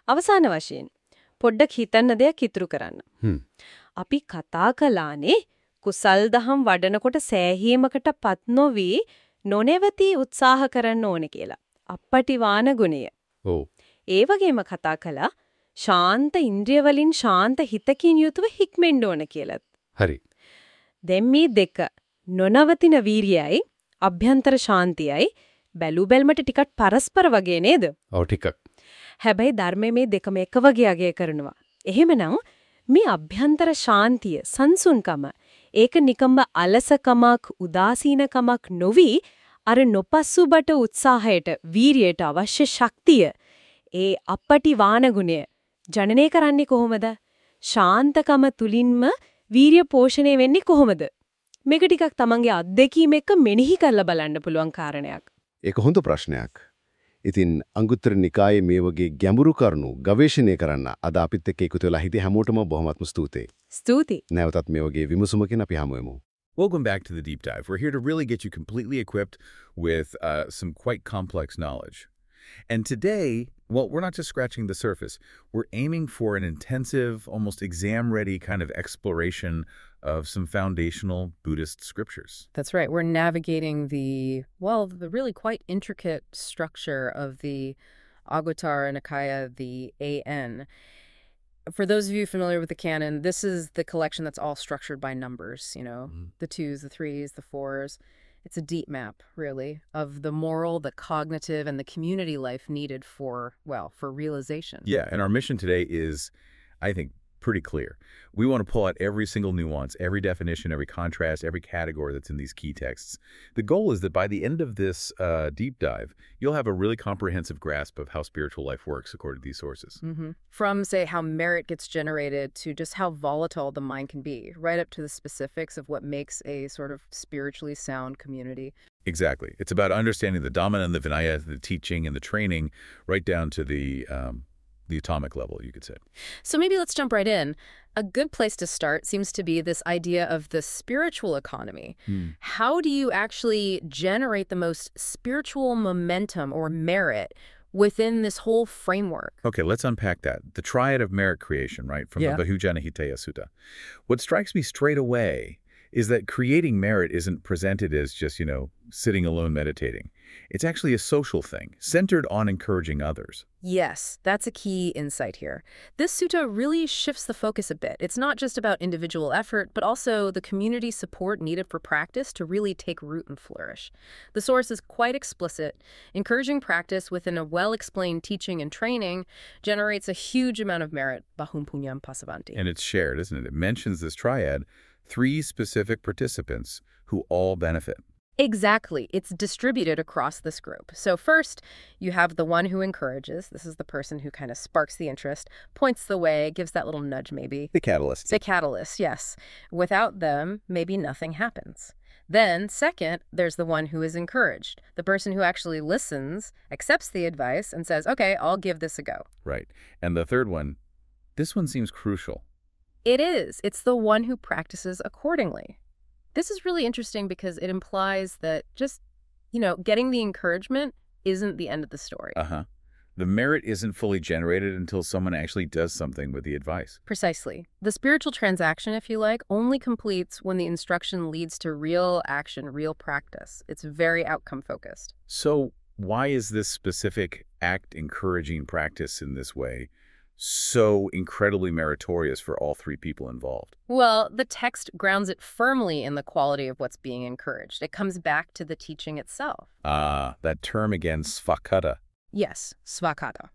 Speaker 1: අවසාන වශයෙන් පොඩ්ඩක් හිතන්න දෙයක් ඉතුරු කරන්න.
Speaker 13: හ්ම්.
Speaker 1: අපි කතා කළානේ කුසල් දහම් වඩනකොට සෑහීමකටපත් නොවි නොනැවතී උත්සාහ කරන්න ඕනේ කියලා. අපපටිවාන ගුණය.
Speaker 13: ඔව්.
Speaker 1: ඒ වගේම කතා කළා ශාන්ත ඉන්ද්‍රිය වලින් ශාන්ත හිතකින් යුතුව හික්මෙන්න ඕන කියලා.
Speaker 13: හරි.
Speaker 1: දැන් මේ දෙක නොනවතින වීරියයි අභ්‍යන්තර ශාන්තියයි බැලු බැල්මට ටිකක් පරස්පර වගේ නේද?
Speaker 13: ඔව් ටිකක්.
Speaker 1: හැබැයි ධර්මයේ මේ දෙකම එක වගේ අගය කරනවා. එහෙමනම් මේ අභ්‍යන්තර ශාන්තිය සංසුන්කම ඒක නිකම්ම අලසකමක් උදාසීනකමක් නොවි අර නොපස්සුබට උත්සාහයට වීරියට අවශ්‍ය ශක්තිය ඒ අපටි වානගුණය ජනනය කරන්නේ කොහොමද? ශාන්තකම තුලින්ම වීරිය පෝෂණය වෙන්නේ කොහොමද? මේක ටිකක් තමන්ගේ අත්දැකීම එක්ක මෙනෙහි කරලා බලන්න පුළුවන් කාරණයක්.
Speaker 14: ඒක හොඳ ප්‍රශ්නයක්. ඉතින් අංගුත්තර නිකායේ මේ වගේ ගැඹුරු කරුණු ගවේෂණය කරන්න අද අපිත් එක්ක එකතු වෙලා හිටිය හැමෝටම බොහොමත්ම ස්තුතියි.
Speaker 1: ස්තුතියි.
Speaker 14: නැවතත් මේ වගේ විමසුමකින් අපි හමු වෙමු.
Speaker 15: Welcome back to the deep dive. We're here to really get you completely equipped with uh, some quite complex knowledge. And today, well, we're not just scratching the surface. We're aiming for an intensive, almost exam-ready kind of exploration of some foundational Buddhist scriptures.
Speaker 16: That's right. We're navigating the, well, the really quite intricate structure of the Anguttara Nikaya, the AN. For those of you familiar with the canon, this is the collection that's all structured by numbers, you know,
Speaker 15: Mhm.
Speaker 16: the twos, the threes, the fours. It's a deep map, really, of the moral, the cognitive, and the community life needed for, well, for realization.
Speaker 15: Yeah, and our mission today is, I think, pretty clear. We want to pull out every single nuance, every definition, every contrast, every category that's in these key texts. The goal is that by the end of this uh, deep dive, you'll have a really comprehensive grasp of how spiritual life works according to these sources.
Speaker 16: hmm From, say, how merit gets generated to just how volatile the mind can be, right up to the specifics of what makes a sort of spiritually sound community.
Speaker 15: Exactly. It's about understanding the Dhamma and the Vinaya, the teaching and the training, right down to the um, the atomic level, you could say.
Speaker 16: So maybe let's jump right in. A good place to start seems to be this idea of the spiritual economy. Hmm. How do you actually generate the most spiritual momentum or merit within this whole framework?
Speaker 15: Okay, let's unpack that. The triad of merit creation, right, from
Speaker 16: Yeah.
Speaker 15: the Bahujana Hiteya Sutta. What strikes me straight away is that creating merit isn't presented as just, you know, sitting alone meditating. It's actually a social thing, centered on encouraging others.
Speaker 16: Yes, that's a key insight here. This sutta really shifts the focus a bit. It's not just about individual effort, but also the community support needed for practice to really take root and flourish. The source is quite explicit. Encouraging practice within a well-explained teaching and training generates a huge amount of merit, bahum punyam pasavanti.
Speaker 15: And it's shared, isn't it? It mentions this triad, three specific participants who all benefit.
Speaker 16: Exactly. It's distributed across this group. So first, you have the one who encourages. This is the person who kind of sparks the interest, points the way, gives that little nudge maybe.
Speaker 17: The catalyst.
Speaker 16: The catalyst, yes. Without them, maybe nothing happens. Then, second, there's the one who is encouraged, the person who actually listens, accepts the advice, and says, okay, I'll give this a go.
Speaker 15: Right. And the third one, this one seems crucial.
Speaker 16: It is. It's the one who practices accordingly. This is really interesting because it implies that just, you know, getting the encouragement isn't the end of the story.
Speaker 15: Uh-huh. The merit isn't fully generated until someone actually does something with the advice.
Speaker 16: Precisely. The spiritual transaction, if you like, only completes when the instruction leads to real action, real practice. It's very outcome focused.
Speaker 15: So why is this specific act encouraging practice in this way so incredibly meritorious for all three people involved?
Speaker 16: Well, the text grounds it firmly in the quality of what's being encouraged. It comes back to the teaching itself.
Speaker 15: Ah, that term again, svakata.
Speaker 16: Yes, svakata.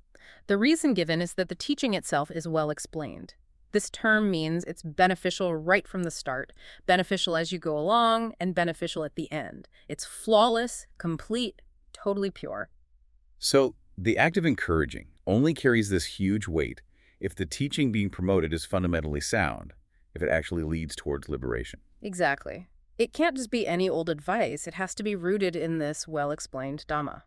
Speaker 16: The reason given is that the teaching itself is well explained. This term means it's beneficial right from the start, beneficial as you go along, and beneficial at the end. It's flawless, complete, totally pure.
Speaker 15: So, the act of encouraging only carries this huge weight if the teaching being promoted is fundamentally sound, if it actually leads towards liberation.
Speaker 16: Exactly. It can't just be any old advice. It has to be rooted in this well-explained Dhamma.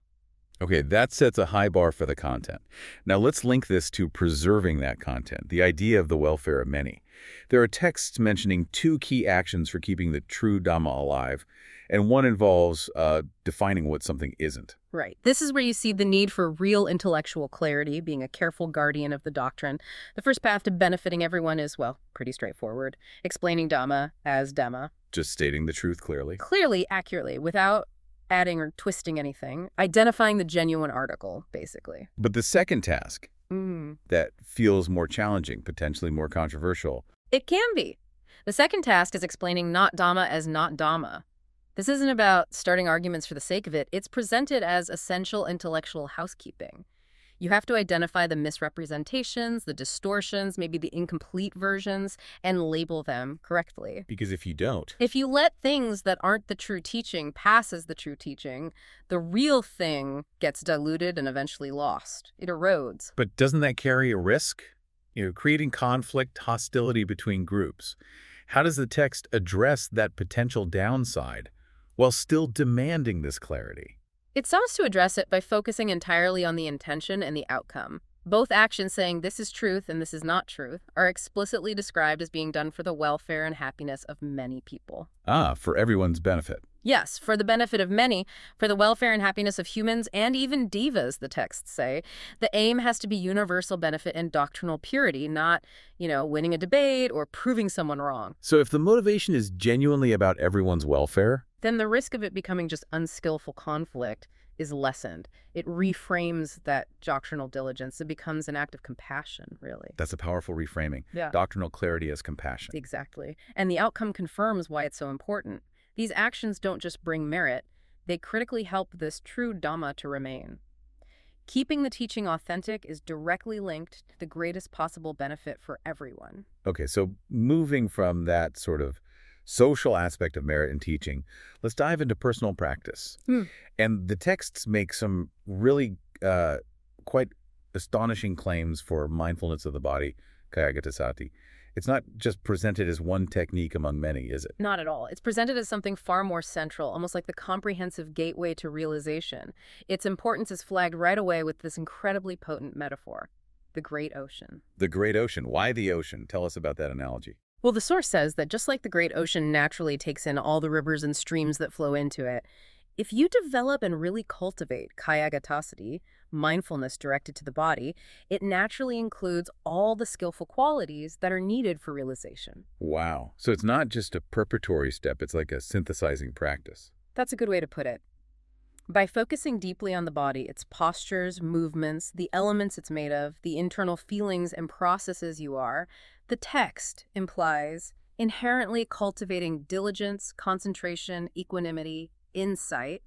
Speaker 15: Okay, that sets a high bar for the content. Now let's link this to preserving that content, the idea of the welfare of many. There are texts mentioning two key actions for keeping the true Dhamma alive, and one involves uh, defining what something isn't.
Speaker 16: Right. This is where you see the need for real intellectual clarity, being a careful guardian of the doctrine. The first path to benefiting everyone is, well, pretty straightforward. Explaining Dhamma as Dhamma.
Speaker 15: Just stating the truth clearly.
Speaker 16: Clearly, accurately, without adding or twisting anything. Identifying the genuine article, basically.
Speaker 15: But the second task,
Speaker 16: Mm.
Speaker 15: that feels more challenging, potentially more controversial,
Speaker 16: It can be. The second task is explaining not Dhamma as not Dhamma. This isn't about starting arguments for the sake of it. It's presented as essential intellectual housekeeping. You have to identify the misrepresentations, the distortions, maybe the incomplete versions, and label them correctly.
Speaker 15: because if you don't,
Speaker 16: If you let things that aren't the true teaching pass as the true teaching, the real thing gets diluted and eventually lost. It erodes.
Speaker 15: But doesn't that carry a risk? You know, creating conflict, hostility between groups. How does the text address that potential downside while still demanding this clarity?
Speaker 16: It sought to address it by focusing entirely on the intention and the outcome. Both actions saying this is truth and this is not truth are explicitly described as being done for the welfare and happiness of many people.
Speaker 15: Ah, for everyone's benefit.
Speaker 16: Yes, for the benefit of many, for the welfare and happiness of humans and even devas, the texts say. The aim has to be universal benefit and doctrinal purity, not, you know, winning a debate or proving someone wrong.
Speaker 15: So if the motivation is genuinely about everyone's welfare,
Speaker 16: Then the risk of it becoming just unskillful conflict is lessened. It reframes that doctrinal diligence. It becomes an act of compassion, really.
Speaker 15: that's a powerful reframing.
Speaker 16: Yeah.
Speaker 15: Doctrinal clarity as compassion.
Speaker 16: Exactly. And the outcome confirms why it's so important. These actions don't just bring merit, they critically help this true Dhamma to remain. Keeping the teaching authentic is directly linked to the greatest possible benefit for everyone.
Speaker 15: Okay, so moving from that sort of social aspect of merit in teaching, let's dive into personal practice.
Speaker 16: Hmm.
Speaker 15: And the texts make some really uh, quite astonishing claims for mindfulness of the body, Kayagatasati. It's not just presented as one technique among many, is it?
Speaker 16: Not at all. It's presented as something far more central, almost like the comprehensive gateway to realization. Its importance is flagged right away with this incredibly potent metaphor the great ocean.
Speaker 15: The great ocean. Why the ocean? Tell us about that analogy.
Speaker 16: Well, the source says that just like the great ocean naturally takes in all the rivers and streams that flow into it, if you develop and really cultivate kayagatasati, mindfulness directed to the body, it naturally includes all the skillful qualities that are needed for realization.
Speaker 15: Wow. So it's not just a preparatory step, it's like a synthesizing practice.
Speaker 16: That's a good way to put it. By focusing deeply on the body, its postures, movements, the elements it's made of, the internal feelings and processes you are, the text implies inherently cultivating diligence, concentration, equanimity, insight.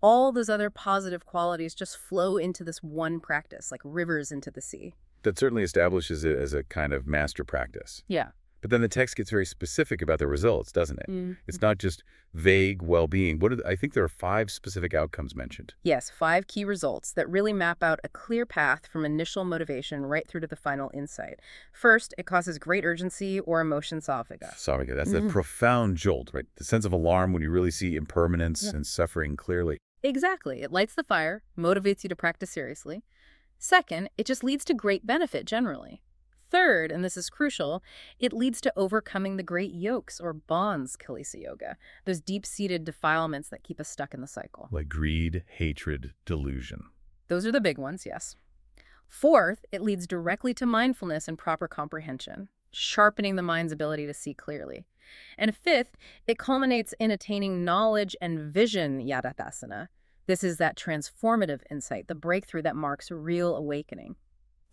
Speaker 16: All those other positive qualities just flow into this one practice, like rivers into the sea.
Speaker 15: That certainly establishes it as a kind of master practice.
Speaker 16: Yeah.
Speaker 15: But then the text gets very specific about the results, doesn't it?
Speaker 16: Mm.
Speaker 15: It's not just vague well-being. What are the, I think there are five specific outcomes mentioned.
Speaker 16: Yes, five key results that really map out a clear path from initial motivation right through to the final insight. First, it causes great urgency or emotion salviga.
Speaker 15: Savika, that's
Speaker 16: Mhm.
Speaker 15: a profound jolt, right? The sense of alarm when you really see impermanence
Speaker 16: Yeah.
Speaker 15: and suffering clearly.
Speaker 16: Exactly. It lights the fire, motivates you to practice seriously. Second, it just leads to great benefit generally. Third, and this is crucial, it leads to overcoming the great yokes or bonds, Kilesa Yoga, those deep-seated defilements that keep us stuck in the cycle.
Speaker 15: Like greed, hatred, delusion.
Speaker 16: Those are the big ones, yes. Fourth, it leads directly to mindfulness and proper comprehension, sharpening the mind's ability to see clearly. And fifth, it culminates in attaining knowledge and vision yadatasana. This is that transformative insight, the breakthrough that marks real awakening.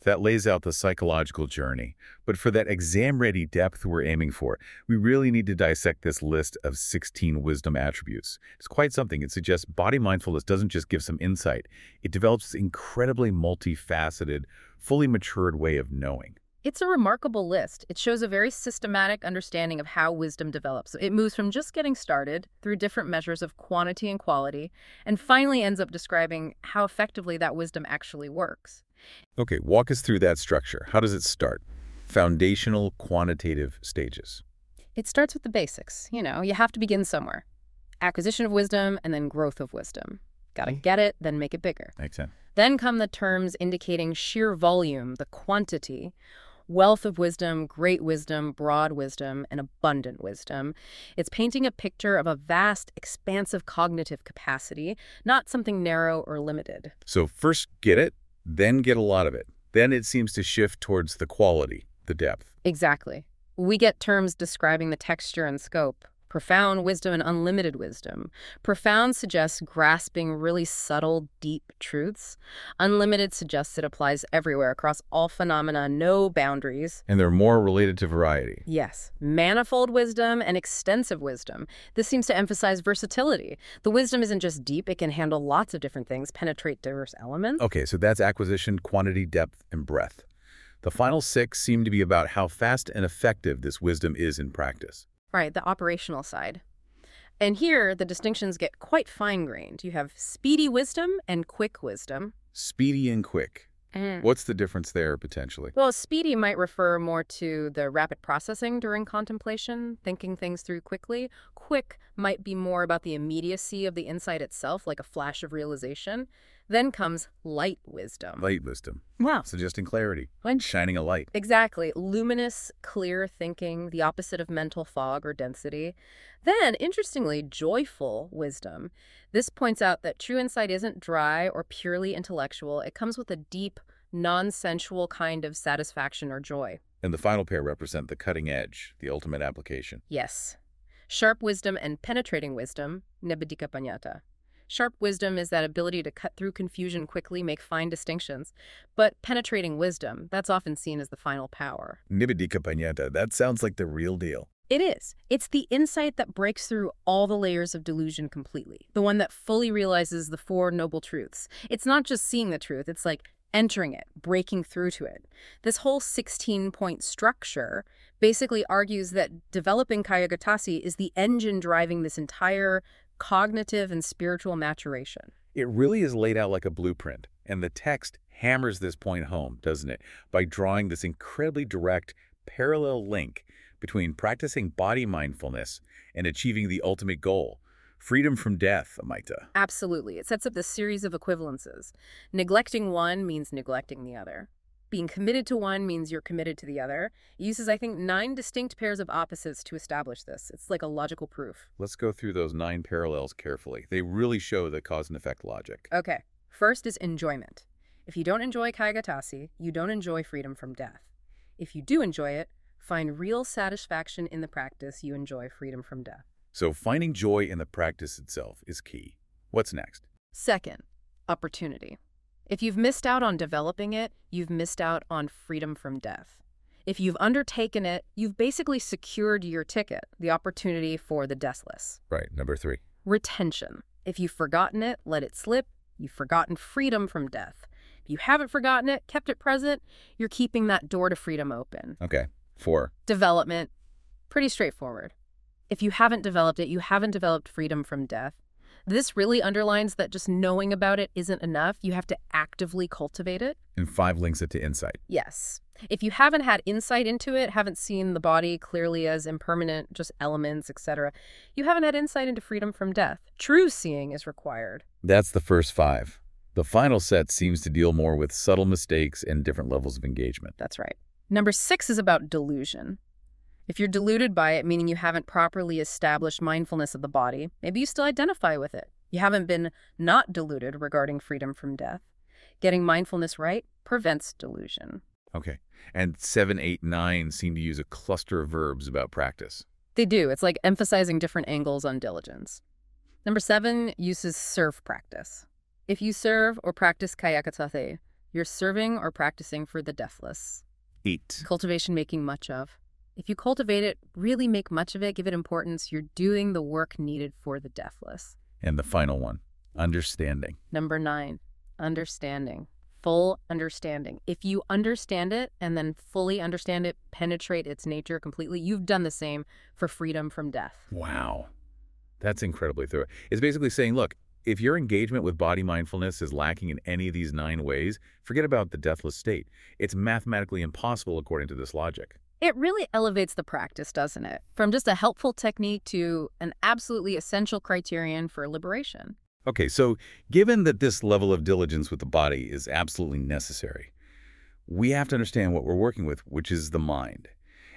Speaker 15: That lays out the psychological journey. But for that exam-ready depth we're aiming for, we really need to dissect this list of 16 wisdom attributes. It's quite something. It suggests body mindfulness doesn't just give some insight. It develops this incredibly multifaceted, fully matured way of knowing.
Speaker 16: It's a remarkable list. It shows a very systematic understanding of how wisdom develops. It moves from just getting started through different measures of quantity and quality, and finally ends up describing how effectively that wisdom actually works.
Speaker 15: Okay, walk us through that structure. How does it start? Foundational quantitative stages.
Speaker 16: It starts with the basics. You know, you have to begin somewhere. Acquisition of wisdom and then growth of wisdom. Gotta mm. get it, then make it bigger.
Speaker 15: Makes sense.
Speaker 16: Then come the terms indicating sheer volume, the quantity, wealth of wisdom, great wisdom, broad wisdom, and abundant wisdom. It's painting a picture of a vast, expansive cognitive capacity, not something narrow or limited.
Speaker 15: So first get it, then get a lot of it. Then it seems to shift towards the quality, the depth.
Speaker 16: Exactly. We get terms describing the texture and scope. Profound wisdom and unlimited wisdom. Profound suggests grasping really subtle, deep truths. Unlimited suggests it applies everywhere across all phenomena, no boundaries.
Speaker 15: And they're more related to variety.
Speaker 16: Yes, manifold wisdom and extensive wisdom. This seems to emphasize versatility. The wisdom isn't just deep, it can handle lots of different things, penetrate diverse elements.
Speaker 15: Okay, so that's acquisition, quantity, depth, and breadth. The final six seem to be about how fast and effective this wisdom is in practice.
Speaker 16: Right, the operational side. And here, the distinctions get quite fine-grained. You have speedy wisdom and quick wisdom.
Speaker 15: Speedy and quick.
Speaker 16: Mm.
Speaker 15: What's the difference there, potentially?
Speaker 16: Well, speedy might refer more to the rapid processing during contemplation, thinking things through quickly. Quick might be more about the immediacy of the insight itself, like a flash of realization. Then comes light wisdom.
Speaker 15: Light wisdom.
Speaker 16: Wow.
Speaker 15: Suggesting clarity.
Speaker 16: When-
Speaker 15: Shining a light.
Speaker 16: Exactly. Luminous, clear thinking, the opposite of mental fog or density. Then, interestingly, joyful wisdom. This points out that true insight isn't dry or purely intellectual. It comes with a deep, non-sensual kind of satisfaction or joy.
Speaker 15: And the final pair represent the cutting edge, the ultimate application.
Speaker 16: Yes. Sharp wisdom and penetrating wisdom, nebadika panyata. Sharp wisdom is that ability to cut through confusion quickly, make fine distinctions. But penetrating wisdom, that's often seen as the final power.
Speaker 15: Nibidika Panyata, that sounds like the real deal.
Speaker 16: It is. It's the insight that breaks through all the layers of delusion completely. The one that fully realizes the Four Noble Truths. It's not just seeing the truth, it's like entering it, breaking through to it. This whole 16 point structure basically argues that developing Kayagatasi is the engine driving this entire cognitive and spiritual maturation.
Speaker 15: It really is laid out like a blueprint, and the text hammers this point home, doesn't it? By drawing this incredibly direct, parallel link between practicing body mindfulness and achieving the ultimate goal, freedom from death, Amaita.
Speaker 16: Absolutely. It sets up this series of equivalences. Neglecting one means neglecting the other. Being committed to one means you're committed to the other. It uses, I think, nine distinct pairs of opposites to establish this. It's like a logical proof.
Speaker 15: Let's go through those nine parallels carefully. They really show the cause and effect logic.
Speaker 16: Okay. First is enjoyment. If you don't enjoy Kaigatasi, you don't enjoy freedom from death. If you do enjoy it, find real satisfaction in the practice, you enjoy freedom from death.
Speaker 15: So finding joy in the practice itself is key. What's next?
Speaker 16: Second, opportunity. If you've missed out on developing it, you've missed out on freedom from death. If you've undertaken it, you've basically secured your ticket, the opportunity for the deathless.
Speaker 15: Right, number three.
Speaker 16: Retention. If you've forgotten it, let it slip. You've forgotten freedom from death. If you haven't forgotten it, kept it present, you're keeping that door to freedom open.
Speaker 15: Okay, four.
Speaker 16: Development. Pretty straightforward. If you haven't developed it, you haven't developed freedom from death. This really underlines that just knowing about it isn't enough. You have to actively cultivate it.
Speaker 15: And five links it to insight.
Speaker 16: Yes. If you haven't had insight into it, haven't seen the body clearly as impermanent, just elements, etc., you haven't had insight into freedom from death. True seeing is required.
Speaker 15: That's the first five. The final set seems to deal more with subtle mistakes and different levels of engagement.
Speaker 16: That's right. Number six is about delusion. If you're deluded by it, meaning you haven't properly established mindfulness of the body, maybe you still identify with it. You haven't been not deluded regarding freedom from death. Getting mindfulness right prevents delusion.
Speaker 15: Okay. And seven, eight, nine seem to use a cluster of verbs about practice.
Speaker 16: They do. It's like emphasizing different angles on diligence. Number seven uses serve practice. If you serve or practice kayakatate, you're serving or practicing for the deathless.
Speaker 15: Eight.
Speaker 16: Cultivation making much of. If you cultivate it, really make much of it, give it importance, you're doing the work needed for the deathless.
Speaker 15: And the final one, understanding.
Speaker 16: Number nine, understanding. full understanding. If you understand it and then fully understand it, penetrate its nature completely, you've done the same for freedom from death.
Speaker 15: Wow. That's incredibly thorough. It's basically saying, look, if your engagement with body mindfulness is lacking in any of these nine ways, forget about the deathless state. It's mathematically impossible according to this logic.
Speaker 16: It really elevates the practice, doesn't it? From just a helpful technique to an absolutely essential criterion for liberation.
Speaker 15: Okay, so given that this level of diligence with the body is absolutely necessary, we have to understand what we're working with, which is the mind.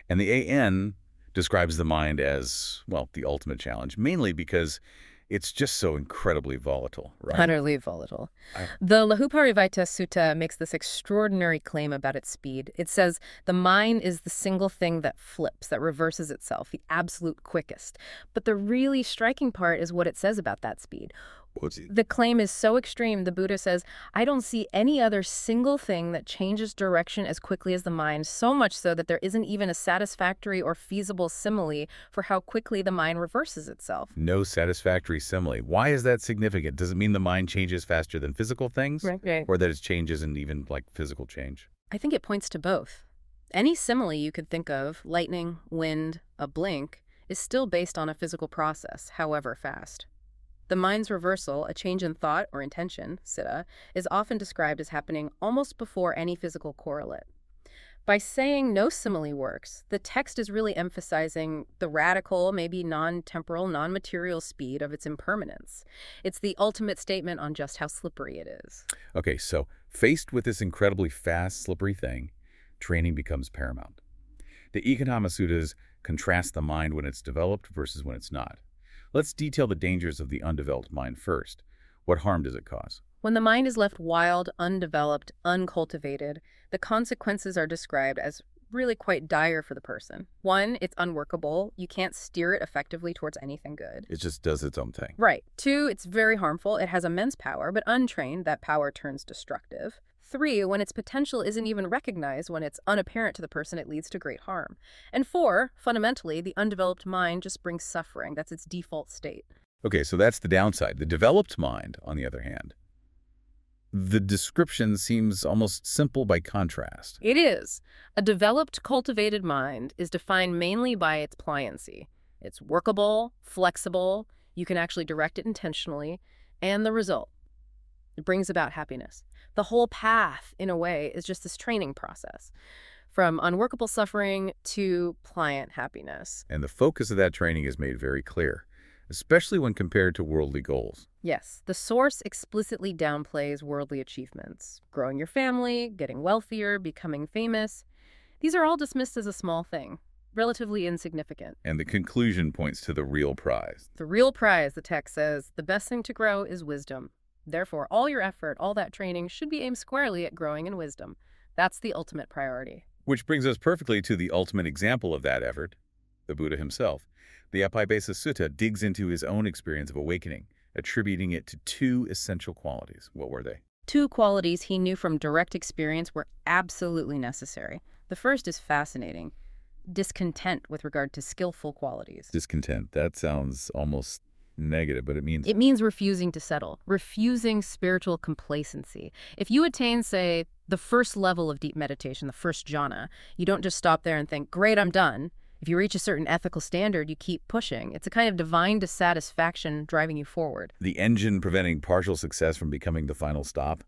Speaker 15: And the AN describes the mind as, well, the ultimate challenge, mainly because it's just so incredibly volatile, right?
Speaker 16: Utterly volatile.
Speaker 15: I-
Speaker 16: The Lahuparivatta Sutta makes this extraordinary claim about its speed. It says the mind is the single thing that flips, that reverses itself, the absolute quickest. But the really striking part is what it says about that speed. The claim is so extreme, the Buddha says, I don't see any other single thing that changes direction as quickly as the mind, so much so that there isn't even a satisfactory or feasible simile for how quickly the mind reverses itself.
Speaker 15: No satisfactory simile. Why is that significant? Does it mean the mind changes faster than physical things?
Speaker 16: Right, right.
Speaker 15: Or that it changes in even like physical change?
Speaker 16: I think it points to both. Any simile you could think of, lightning, wind, a blink, is still based on a physical process, however fast. The mind's reversal, a change in thought or intention, siddha, is often described as happening almost before any physical correlate. By saying no simile works, the text is really emphasizing the radical, maybe non-temporal, non-material speed of its impermanence. It's the ultimate statement on just how slippery it is.
Speaker 15: Okay, so faced with this incredibly fast, slippery thing, training becomes paramount. The Ekonama Suttas contrast the mind when it's developed versus when it's not. Let's detail the dangers of the undeveloped mind first. What harm does it cause?
Speaker 16: When the mind is left wild, undeveloped, uncultivated, the consequences are described as really quite dire for the person. One, it's unworkable. You can't steer it effectively towards anything good.
Speaker 15: It just does its own thing.
Speaker 16: Right. Two, it's very harmful. It has immense power, but untrained, that power turns destructive. Three, when its potential isn't even recognized, when it's unapparent to the person, it leads to great harm. And four, fundamentally, the undeveloped mind just brings suffering. That's its default state.
Speaker 15: Okay, so that's the downside. The developed mind, on the other hand, the description seems almost simple by contrast.
Speaker 16: It is. A developed, cultivated mind is defined mainly by its pliancy. It's workable, flexible, you can actually direct it intentionally, and the result. It brings about happiness. The whole path, in a way, is just this training process. From unworkable suffering to pliant happiness.
Speaker 15: And the focus of that training is made very clear, especially when compared to worldly goals.
Speaker 16: Yes, the source explicitly downplays worldly achievements. Growing your family, getting wealthier, becoming famous. These are all dismissed as a small thing, relatively insignificant.
Speaker 15: And the conclusion points to the real prize.
Speaker 16: The real prize, the text says, the best thing to grow is wisdom. Therefore, all your effort, all that training should be aimed squarely at growing in wisdom. That's the ultimate priority.
Speaker 15: Which brings us perfectly to the ultimate example of that effort, the Buddha himself. The Apayabesa Sutta digs into his own experience of awakening, attributing it to two essential qualities. What were they?
Speaker 16: Two qualities he knew from direct experience were absolutely necessary. The first is fascinating discontent with regard to skillful qualities.
Speaker 15: Discontent. That sounds almost negative, but it means
Speaker 16: It means refusing to settle, refusing spiritual complacency. If you attain, say, the first level of deep meditation, the first jhana, you don't just stop there and think, great, I'm done. If you reach a certain ethical standard, you keep pushing. It's a kind of divine dissatisfaction driving you forward.
Speaker 15: the engine preventing partial success from becoming the final stop.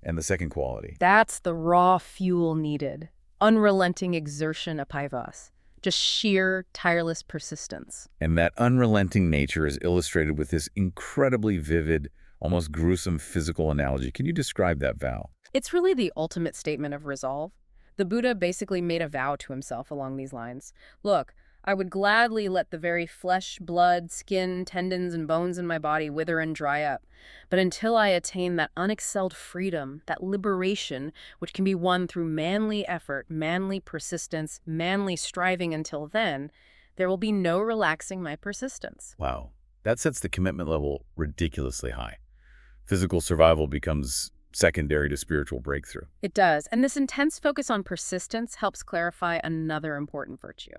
Speaker 15: And the second quality.
Speaker 16: That's the raw fuel needed. Unrelenting exertion apaivas. Just sheer, tireless persistence.
Speaker 15: And that unrelenting nature is illustrated with this incredibly vivid, almost gruesome physical analogy. Can you describe that, vow?
Speaker 16: It's really the ultimate statement of resolve. The Buddha basically made a vow to himself along these lines. Look, I would gladly let the very flesh, blood, skin, tendons, and bones in my body wither and dry up. But until I attain that unexcelled freedom, that liberation, which can be won through manly effort, manly persistence, manly striving until then, there will be no relaxing my persistence.
Speaker 15: Wow. That sets the commitment level ridiculously high. Physical survival becomes secondary to spiritual breakthrough.
Speaker 16: It does. And this intense focus on persistence helps clarify another important virtue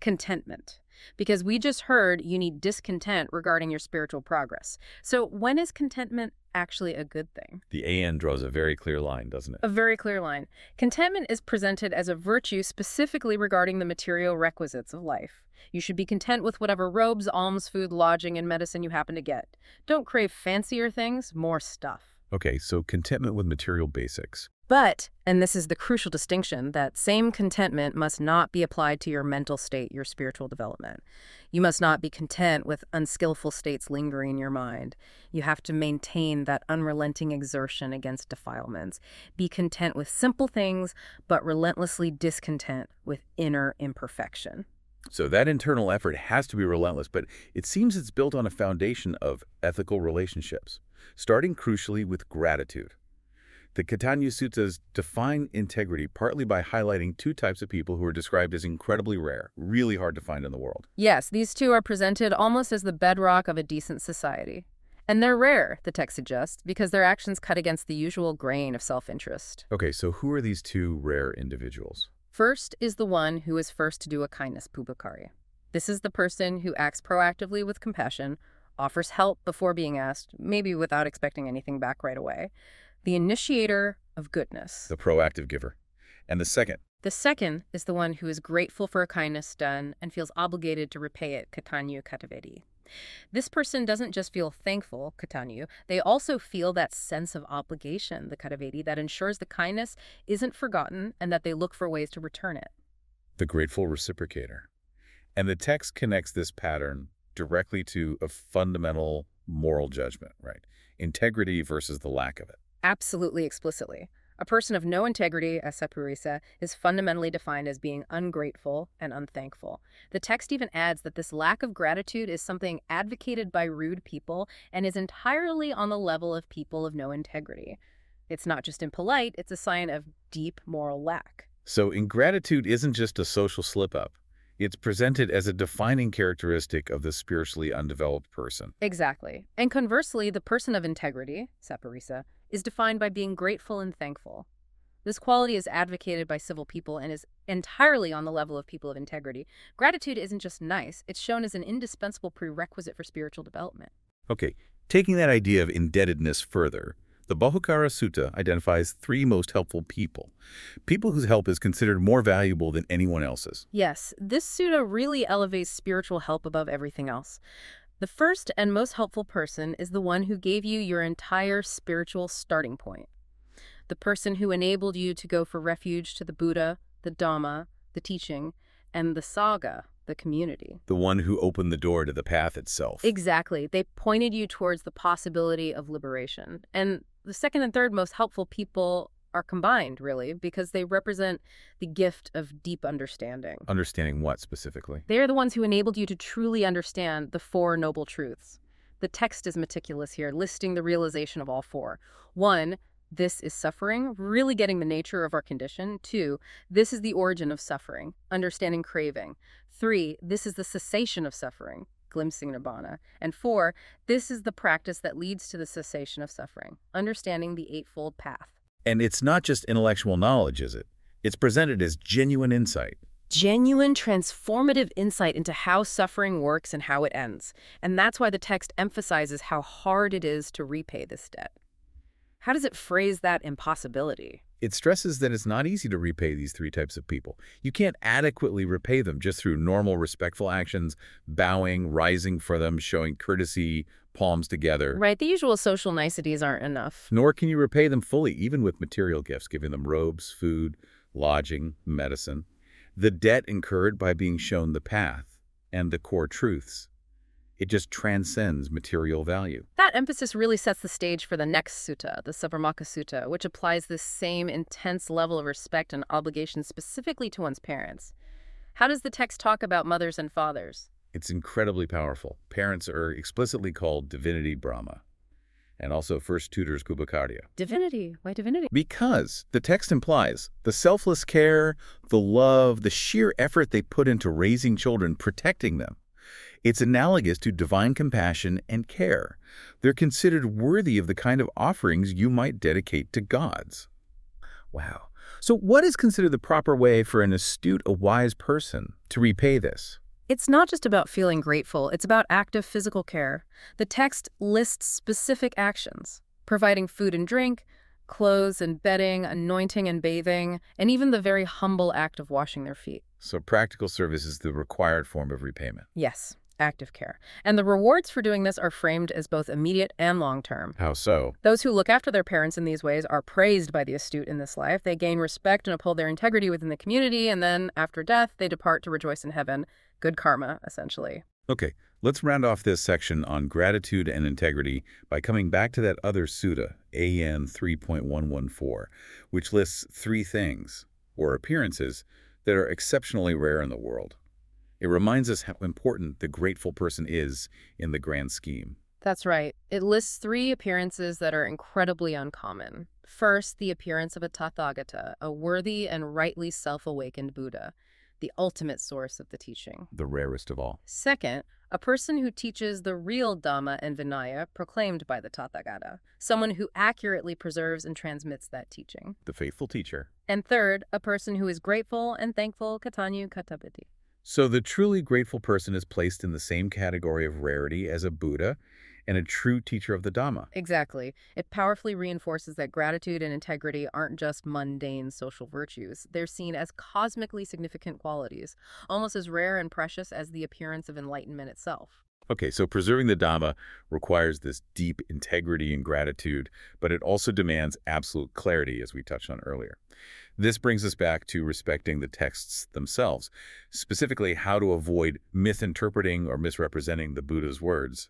Speaker 16: contentment. Because we just heard you need discontent regarding your spiritual progress. So, when is contentment actually a good thing.
Speaker 15: The AN draws a very clear line, doesn't it?
Speaker 16: A very clear line. Contentment is presented as a virtue specifically regarding the material requisites of life. You should be content with whatever robes, alms, food, lodging, and medicine you happen to get. Don't crave fancier things, more stuff.
Speaker 15: Okay, so contentment with material basics.
Speaker 16: But, and this is the crucial distinction, that same contentment must not be applied to your mental state, your spiritual development. You must not be content with unskillful states lingering in your mind. You have to maintain that unrelenting exertion against defilements. Be content with simple things, but relentlessly discontent with inner imperfection.
Speaker 15: So that internal effort has to be relentless, but it seems it's built on a foundation of ethical relationships, starting crucially with gratitude. The Katanya Suttas define integrity partly by highlighting two types of people who are described as incredibly rare, really hard to find in the world.
Speaker 16: Yes, these two are presented almost as the bedrock of a decent society. And they're rare, the text suggests, because their actions cut against the usual grain of self-interest.
Speaker 15: Okay, so who are these two rare individuals?
Speaker 16: First is the one who is first to do a kindness, Pubakari. This is the person who acts proactively with compassion, offers help before being asked, maybe without expecting anything back right away. The initiator of goodness.
Speaker 15: The proactive giver. And the second,
Speaker 16: The second is the one who is grateful for a kindness done and feels obligated to repay it, Katanyu Katavedi. This person doesn't just feel thankful, Katanyu, they also feel that sense of obligation, the Katavedi, that ensures the kindness isn't forgotten and that they look for ways to return it.
Speaker 15: the grateful reciprocator. And the text connects this pattern directly to a fundamental moral judgment, right? Integrity versus the lack of it.
Speaker 16: Absolutely explicitly. A person of no integrity, as Sapurisa, is fundamentally defined as being ungrateful and unthankful. The text even adds that this lack of gratitude is something advocated by rude people and is entirely on the level of people of no integrity. It's not just impolite, it's a sign of deep moral lack.
Speaker 15: So ingratitude isn't just a social slip-up. It's presented as a defining characteristic of the spiritually undeveloped person.
Speaker 16: Exactly. And conversely, the person of integrity, Sapurisa, is defined by being grateful and thankful. This quality is advocated by civil people and is entirely on the level of people of integrity. Gratitude isn't just nice, it's shown as an indispensable prerequisite for spiritual development.
Speaker 15: Okay, taking that idea of indebtedness further, the Bahukara Sutta identifies three most helpful people, people whose help is considered more valuable than anyone else's.
Speaker 16: Yes, this sutta really elevates spiritual help above everything else. The first and most helpful person is the one who gave you your entire spiritual starting point. The person who enabled you to go for refuge to the Buddha, the Dhamma, the teaching, and the Sangha, the community.
Speaker 15: The one who opened the door to the path itself.
Speaker 16: Exactly. They pointed you towards the possibility of liberation. And the second and third most helpful people are combined, really, because they represent the gift of deep understanding.
Speaker 15: Understanding what specifically?
Speaker 16: They are the ones who enabled you to truly understand the Four Noble Truths. The text is meticulous here, listing the realization of all four. One, this is suffering, really getting the nature of our condition. Two, this is the origin of suffering, understanding craving. Three, this is the cessation of suffering, glimpsing nibbana. And four, this is the practice that leads to the cessation of suffering, understanding the Eightfold Path.
Speaker 15: And it's not just intellectual knowledge, is it? It's presented as genuine insight.
Speaker 16: Genuine, transformative insight into how suffering works and how it ends. And that's why the text emphasizes how hard it is to repay this debt. How does it phrase that impossibility?
Speaker 15: It stresses that it's not easy to repay these three types of people. You can't adequately repay them just through normal respectful actions, bowing, rising for them, showing courtesy, palms together.
Speaker 16: Right, the usual social niceties aren't enough.
Speaker 15: Nor can you repay them fully, even with material gifts, giving them robes, food, lodging, medicine. The debt incurred by being shown the path and the core truths. It just transcends material value.
Speaker 16: That emphasis really sets the stage for the next sutta, the Sabrahmaka Sutta, which applies this same intense level of respect and obligation specifically to one's parents. How does the text talk about mothers and fathers?
Speaker 15: It's incredibly powerful. Parents are explicitly called divinity Brahma, and also first tutors Kubakarya.
Speaker 16: Divinity. Why divinity?
Speaker 15: Because the text implies the selfless care, the love, the sheer effort they put into raising children, protecting them. It's analogous to divine compassion and care. They're considered worthy of the kind of offerings you might dedicate to gods. Wow. So what is considered the proper way for an astute, a wise person to repay this?
Speaker 16: It's not just about feeling grateful, it's about active physical care. The text lists specific actions providing food and drink, clothes and bedding, anointing and bathing, and even the very humble act of washing their feet.
Speaker 15: So practical service is the required form of repayment.
Speaker 16: Yes, active care. And the rewards for doing this are framed as both immediate and long-term.
Speaker 15: How so?
Speaker 16: Those who look after their parents in these ways are praised by the astute in this life. They gain respect and uphold their integrity within the community, and then, after death, they depart to rejoice in heaven. Good karma, essentially.
Speaker 15: Okay, let's round off this section on gratitude and integrity by coming back to that other sutta, AN 3.114, which lists three things, or appearances, that are exceptionally rare in the world. It reminds us how important the grateful person is in the grand scheme.
Speaker 16: That's right. It lists three appearances that are incredibly uncommon. First, the appearance of a Tathagata, a worthy and rightly self-awakened Buddha, the ultimate source of the teaching.
Speaker 15: The rarest of all.
Speaker 16: Second, a person who teaches the real Dhamma and Vinaya proclaimed by the Tathagata, someone who accurately preserves and transmits that teaching.
Speaker 15: The faithful teacher.
Speaker 16: And third, a person who is grateful and thankful Katanyu Katapiti.
Speaker 15: So the truly grateful person is placed in the same category of rarity as a Buddha and a true teacher of the Dhamma.
Speaker 16: Exactly. It powerfully reinforces that gratitude and integrity aren't just mundane social virtues. They're seen as cosmically significant qualities, almost as rare and precious as the appearance of enlightenment itself.
Speaker 15: Okay, so preserving the Dhamma requires this deep integrity and gratitude, but it also demands absolute clarity, as we touched on earlier. This brings us back to respecting the texts themselves, specifically how to avoid misinterpreting or misrepresenting the Buddha's words.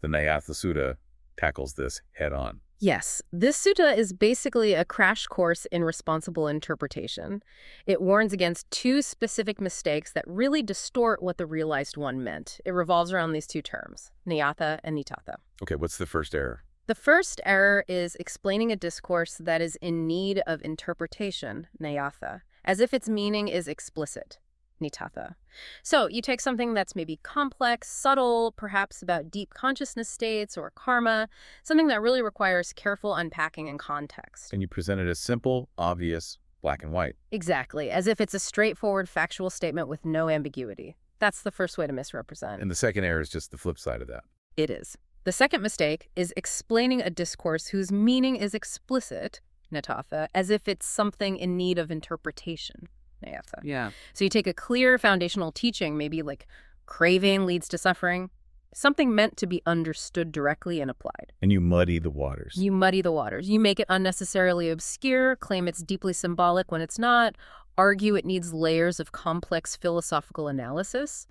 Speaker 15: The Nyatha Sutta tackles this head-on.
Speaker 16: Yes, this sutta is basically a crash course in responsible interpretation. It warns against two specific mistakes that really distort what the realized one meant. It revolves around these two terms, niyatha and nitatha.
Speaker 15: Okay, what's the first error?
Speaker 16: The first error is explaining a discourse that is in need of interpretation, nayatha, as if its meaning is explicit, nitatha. So you take something that's maybe complex, subtle, perhaps about deep consciousness states or karma, something that really requires careful unpacking and context.
Speaker 15: And you present it as simple, obvious, black and white.
Speaker 16: Exactly, as if it's a straightforward factual statement with no ambiguity. That's the first way to misrepresent.
Speaker 15: And the second error is just the flip side of that.
Speaker 16: It is. The second mistake is explaining a discourse whose meaning is explicit, Natatha, as if it's something in need of interpretation, Nayatha.
Speaker 3: Yeah.
Speaker 16: So you take a clear foundational teaching, maybe like craving leads to suffering, something meant to be understood directly and applied.
Speaker 15: And you muddy the waters.
Speaker 16: You muddy the waters. You make it unnecessarily obscure, claim it's deeply symbolic when it's not, argue it needs layers of complex philosophical analysis.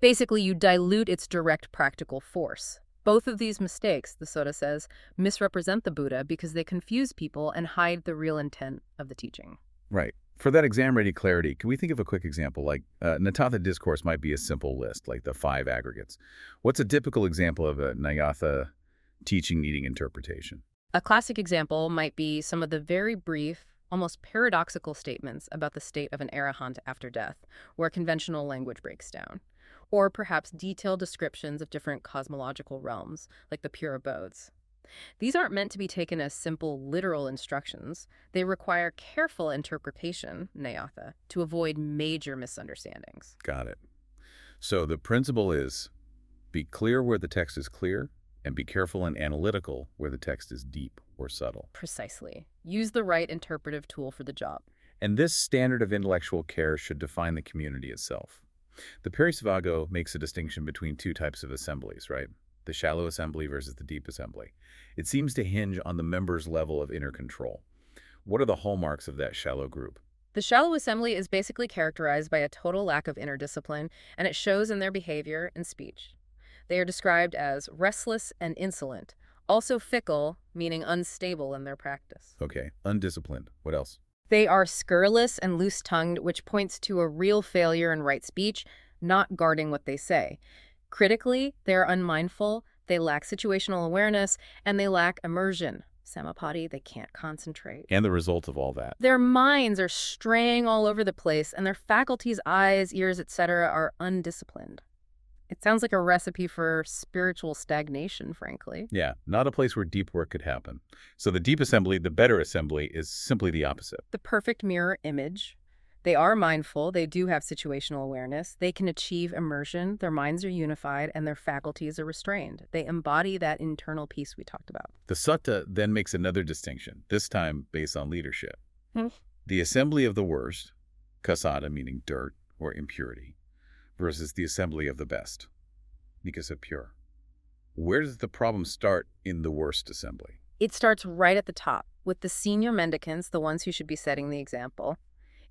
Speaker 16: Basically, you dilute its direct practical force. Both of these mistakes, the Sutta says, misrepresent the Buddha because they confuse people and hide the real intent of the teaching.
Speaker 15: Right. For that exam-ready clarity, can we think of a quick example? Like, uh, Natatha discourse might be a simple list, like the five aggregates. What's a typical example of a Nyatha teaching needing interpretation?
Speaker 16: A classic example might be some of the very brief, almost paradoxical statements about the state of an arahant after death, where conventional language breaks down or perhaps detailed descriptions of different cosmological realms, like the pure abodes. These aren't meant to be taken as simple literal instructions. They require careful interpretation, Nayatha, to avoid major misunderstandings.
Speaker 15: Got it. So the principle is be clear where the text is clear and be careful and analytical where the text is deep or subtle.
Speaker 16: Precisely. Use the right interpretive tool for the job.
Speaker 15: And this standard of intellectual care should define the community itself. The Parisvago makes a distinction between two types of assemblies, right? The shallow assembly versus the deep assembly. It seems to hinge on the members' level of inner control. What are the hallmarks of that shallow group?
Speaker 16: The shallow assembly is basically characterized by a total lack of inner discipline, and it shows in their behavior and speech. They are described as restless and insolent, also fickle, meaning unstable in their practice.
Speaker 15: Okay, undisciplined. What else?
Speaker 16: They are scurrilous and loose-tongued, which points to a real failure in right speech, not guarding what they say. Critically, they are unmindful, they lack situational awareness, and they lack immersion. Samapati, they can't concentrate.
Speaker 15: And the result of all that.
Speaker 16: Their minds are straying all over the place, and their faculties, eyes, ears, etc., are undisciplined. It sounds like a recipe for spiritual stagnation, frankly.
Speaker 15: Yeah, not a place where deep work could happen. So the deep assembly, the better assembly, is simply the opposite.
Speaker 16: The perfect mirror image. They are mindful, they do have situational awareness, they can achieve immersion, their minds are unified, and their faculties are restrained. They embody that internal peace we talked about.
Speaker 15: The sutta then makes another distinction, this time based on leadership.
Speaker 16: Hmm.
Speaker 15: The assembly of the worst, kasada meaning dirt or impurity, versus the assembly of the best, nikasa pure. Where does the problem start in the worst assembly?
Speaker 16: It starts right at the top, with the senior mendicants, the ones who should be setting the example.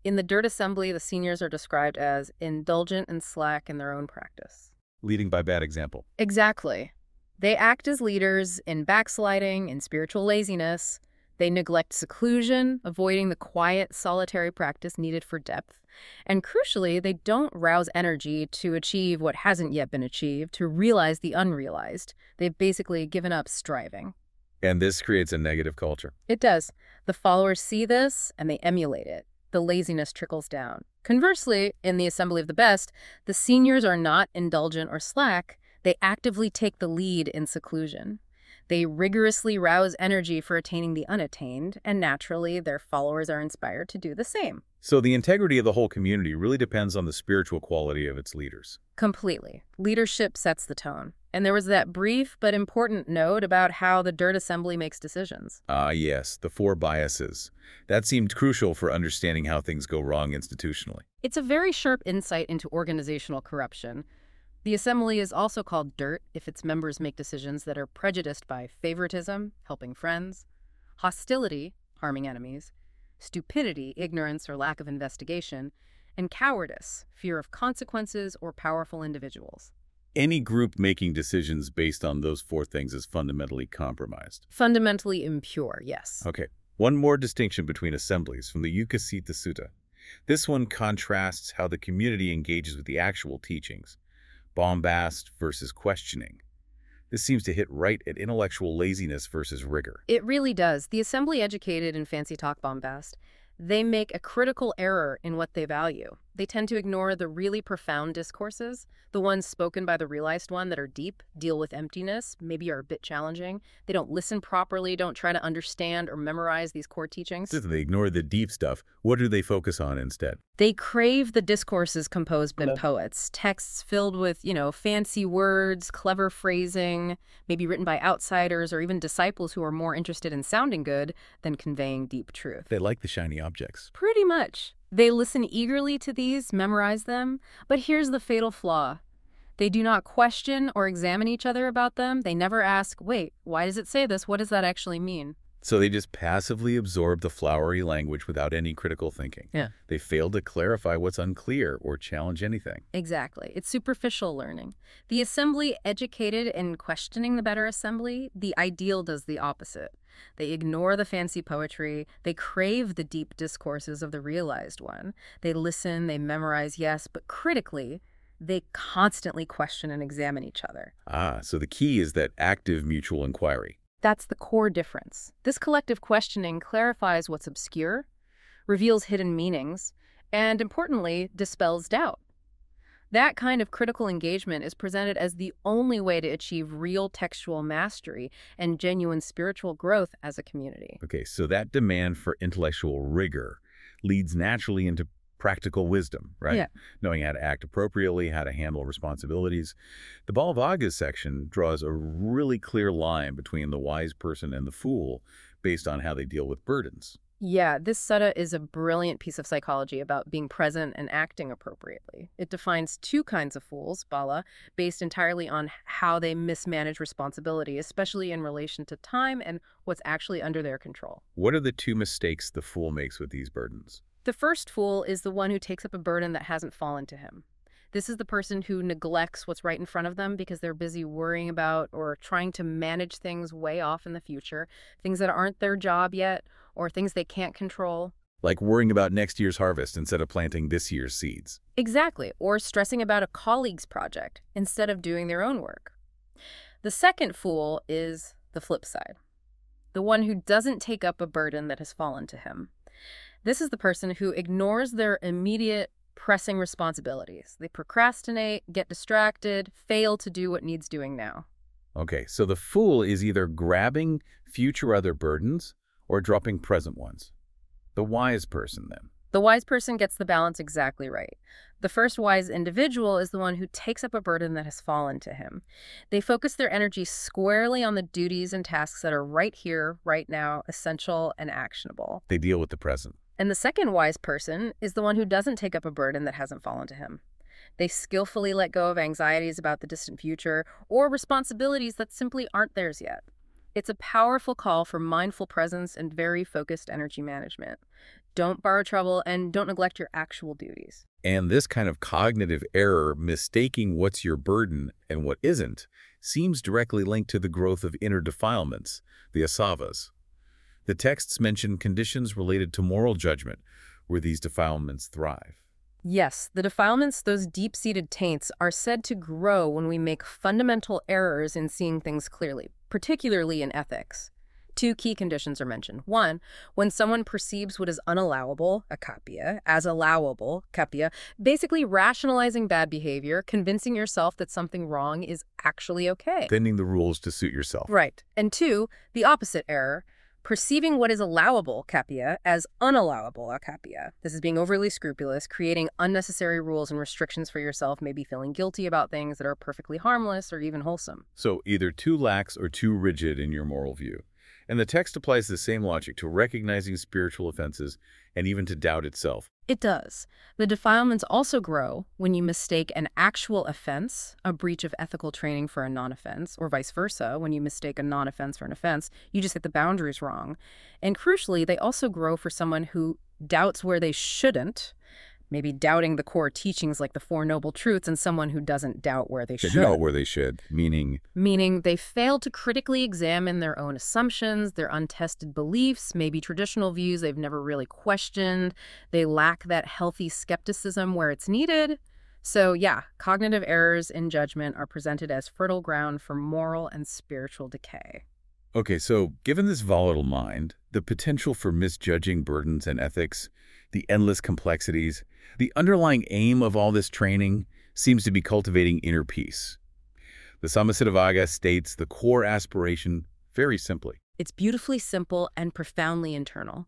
Speaker 16: In the dirt assembly, the seniors are described as indulgent and slack in their own practice.
Speaker 15: Leading by bad example.
Speaker 16: Exactly. They act as leaders in backsliding, in spiritual laziness. They neglect seclusion, avoiding the quiet, solitary practice needed for depth. And crucially, they don't rouse energy to achieve what hasn't yet been achieved, to realize the unrealized. They've basically given up striving.
Speaker 15: And this creates a negative culture.
Speaker 16: It does. The followers see this and they emulate it. The laziness trickles down. Conversely, in the assembly of the best, the seniors are not indulgent or slack. They actively take the lead in seclusion. They rigorously rouse energy for attaining the unattained, and naturally, their followers are inspired to do the same.
Speaker 15: So the integrity of the whole community really depends on the spiritual quality of its leaders.
Speaker 16: Completely. Leadership sets the tone. And there was that brief but important note about how the dirt assembly makes decisions.
Speaker 15: Ah, yes, the four biases. That seemed crucial for understanding how things go wrong institutionally.
Speaker 16: It's a very sharp insight into organizational corruption. The assembly is also called dirt if its members make decisions that are prejudiced by favoritism, helping friends, hostility, harming enemies, stupidity, ignorance or lack of investigation, and cowardice, fear of consequences or powerful individuals.
Speaker 15: Any group making decisions based on those four things is fundamentally compromised.
Speaker 16: Fundamentally impure, yes.
Speaker 15: Okay, one more distinction between assemblies from the Ukkacita Sutta. This one contrasts how the community engages with the actual teachings, bombast versus questioning. This seems to hit right at intellectual laziness versus rigor.
Speaker 16: It really does. The assembly educated in fancy talk bombast, they make a critical error in what they value. They tend to ignore the really profound discourses, the ones spoken by the realized one that are deep, deal with emptiness, maybe are a bit challenging. They don't listen properly, don't try to understand or memorize these core teachings.
Speaker 15: They ignore the deep stuff. What do they focus on instead?
Speaker 16: They crave the discourses composed by poets, texts filled with, you know, fancy words, clever phrasing, maybe written by outsiders or even disciples who are more interested in sounding good than conveying deep truth.
Speaker 15: They like the shiny objects.
Speaker 16: Pretty much. They listen eagerly to these, memorize them, but here's the fatal flaw. They do not question or examine each other about them. They never ask, wait, why does it say this? What does that actually mean?
Speaker 15: So they just passively absorb the flowery language without any critical thinking.
Speaker 16: Yeah.
Speaker 15: They fail to clarify what's unclear or challenge anything.
Speaker 16: Exactly. It's superficial learning. The assembly educated in questioning the better assembly, the ideal does the opposite. They ignore the fancy poetry. They crave the deep discourses of the realized one. They listen, they memorize, yes, but critically, they constantly question and examine each other.
Speaker 15: Ah, so the key is that active mutual inquiry.
Speaker 16: That's the core difference. This collective questioning clarifies what's obscure, reveals hidden meanings, and importantly, dispels doubt. That kind of critical engagement is presented as the only way to achieve real textual mastery and genuine spiritual growth as a community.
Speaker 15: Okay, so that demand for intellectual rigor leads naturally into practical wisdom, right?
Speaker 16: Yeah.
Speaker 15: Knowing how to act appropriately, how to handle responsibilities. The Balavagas section draws a really clear line between the wise person and the fool based on how they deal with burdens.
Speaker 16: Yeah, this sutta is a brilliant piece of psychology about being present and acting appropriately. It defines two kinds of fools, bala, based entirely on how they mismanage responsibility, especially in relation to time and what's actually under their control.
Speaker 15: What are the two mistakes the fool makes with these burdens?
Speaker 16: The first fool is the one who takes up a burden that hasn't fallen to him. This is the person who neglects what's right in front of them because they're busy worrying about or trying to manage things way off in the future, things that aren't their job yet, or things they can't control.
Speaker 15: Like worrying about next year's harvest instead of planting this year's seeds.
Speaker 16: Exactly, or stressing about a colleague's project instead of doing their own work. The second fool is the flip side, the one who doesn't take up a burden that has fallen to him. This is the person who ignores their immediate pressing responsibilities. They procrastinate, get distracted, fail to do what needs doing now.
Speaker 15: Okay, so the fool is either grabbing future other burdens or dropping present ones. The wise person, then.
Speaker 16: The wise person gets the balance exactly right. The first wise individual is the one who takes up a burden that has fallen to him. They focus their energy squarely on the duties and tasks that are right here, right now, essential and actionable.
Speaker 15: They deal with the present.
Speaker 16: And the second wise person is the one who doesn't take up a burden that hasn't fallen to him. They skillfully let go of anxieties about the distant future or responsibilities that simply aren't theirs yet. It's a powerful call for mindful presence and very focused energy management. Don't borrow trouble and don't neglect your actual duties.
Speaker 15: And this kind of cognitive error, mistaking what's your burden and what isn't, seems directly linked to the growth of inner defilements, the asavas. The texts mention conditions related to moral judgment, where these defilements thrive.
Speaker 16: Yes, the defilements, those deep-seated taints, are said to grow when we make fundamental errors in seeing things clearly, particularly in ethics. Two key conditions are mentioned. One, when someone perceives what is unallowable, akappiya, as allowable, kappiya, basically rationalizing bad behavior, convincing yourself that something wrong is actually okay.
Speaker 15: Bending the rules to suit yourself.
Speaker 16: Right. And two, the opposite error, perceiving what is allowable, kappiya as unallowable, akappiya. This is being overly scrupulous, creating unnecessary rules and restrictions for yourself, maybe feeling guilty about things that are perfectly harmless or even wholesome.
Speaker 15: So either too lax or too rigid in your moral view. And the text applies the same logic to recognizing spiritual offenses and even to doubt itself.
Speaker 16: It does. The defilements also grow when you mistake an actual offense, a breach of ethical training for a non-offense, or vice versa, when you mistake a non-offense for an offense, you just hit the boundaries wrong. And crucially, they also grow for someone who doubts where they shouldn't, maybe doubting the core teachings like the Four Noble Truths, and someone who doesn't doubt where they
Speaker 15: They
Speaker 16: should.
Speaker 15: doubt where they should, meaning
Speaker 16: Meaning they fail to critically examine their own assumptions, their untested beliefs, maybe traditional views they've never really questioned. They lack that healthy skepticism where it's needed. So, yeah, cognitive errors in judgment are presented as fertile ground for moral and spiritual decay.
Speaker 15: Okay, so given this volatile mind, the potential for misjudging burdens and ethics, the endless complexities, the underlying aim of all this training seems to be cultivating inner peace. The Samacittavagga states the core aspiration very simply.
Speaker 16: It's beautifully simple and profoundly internal.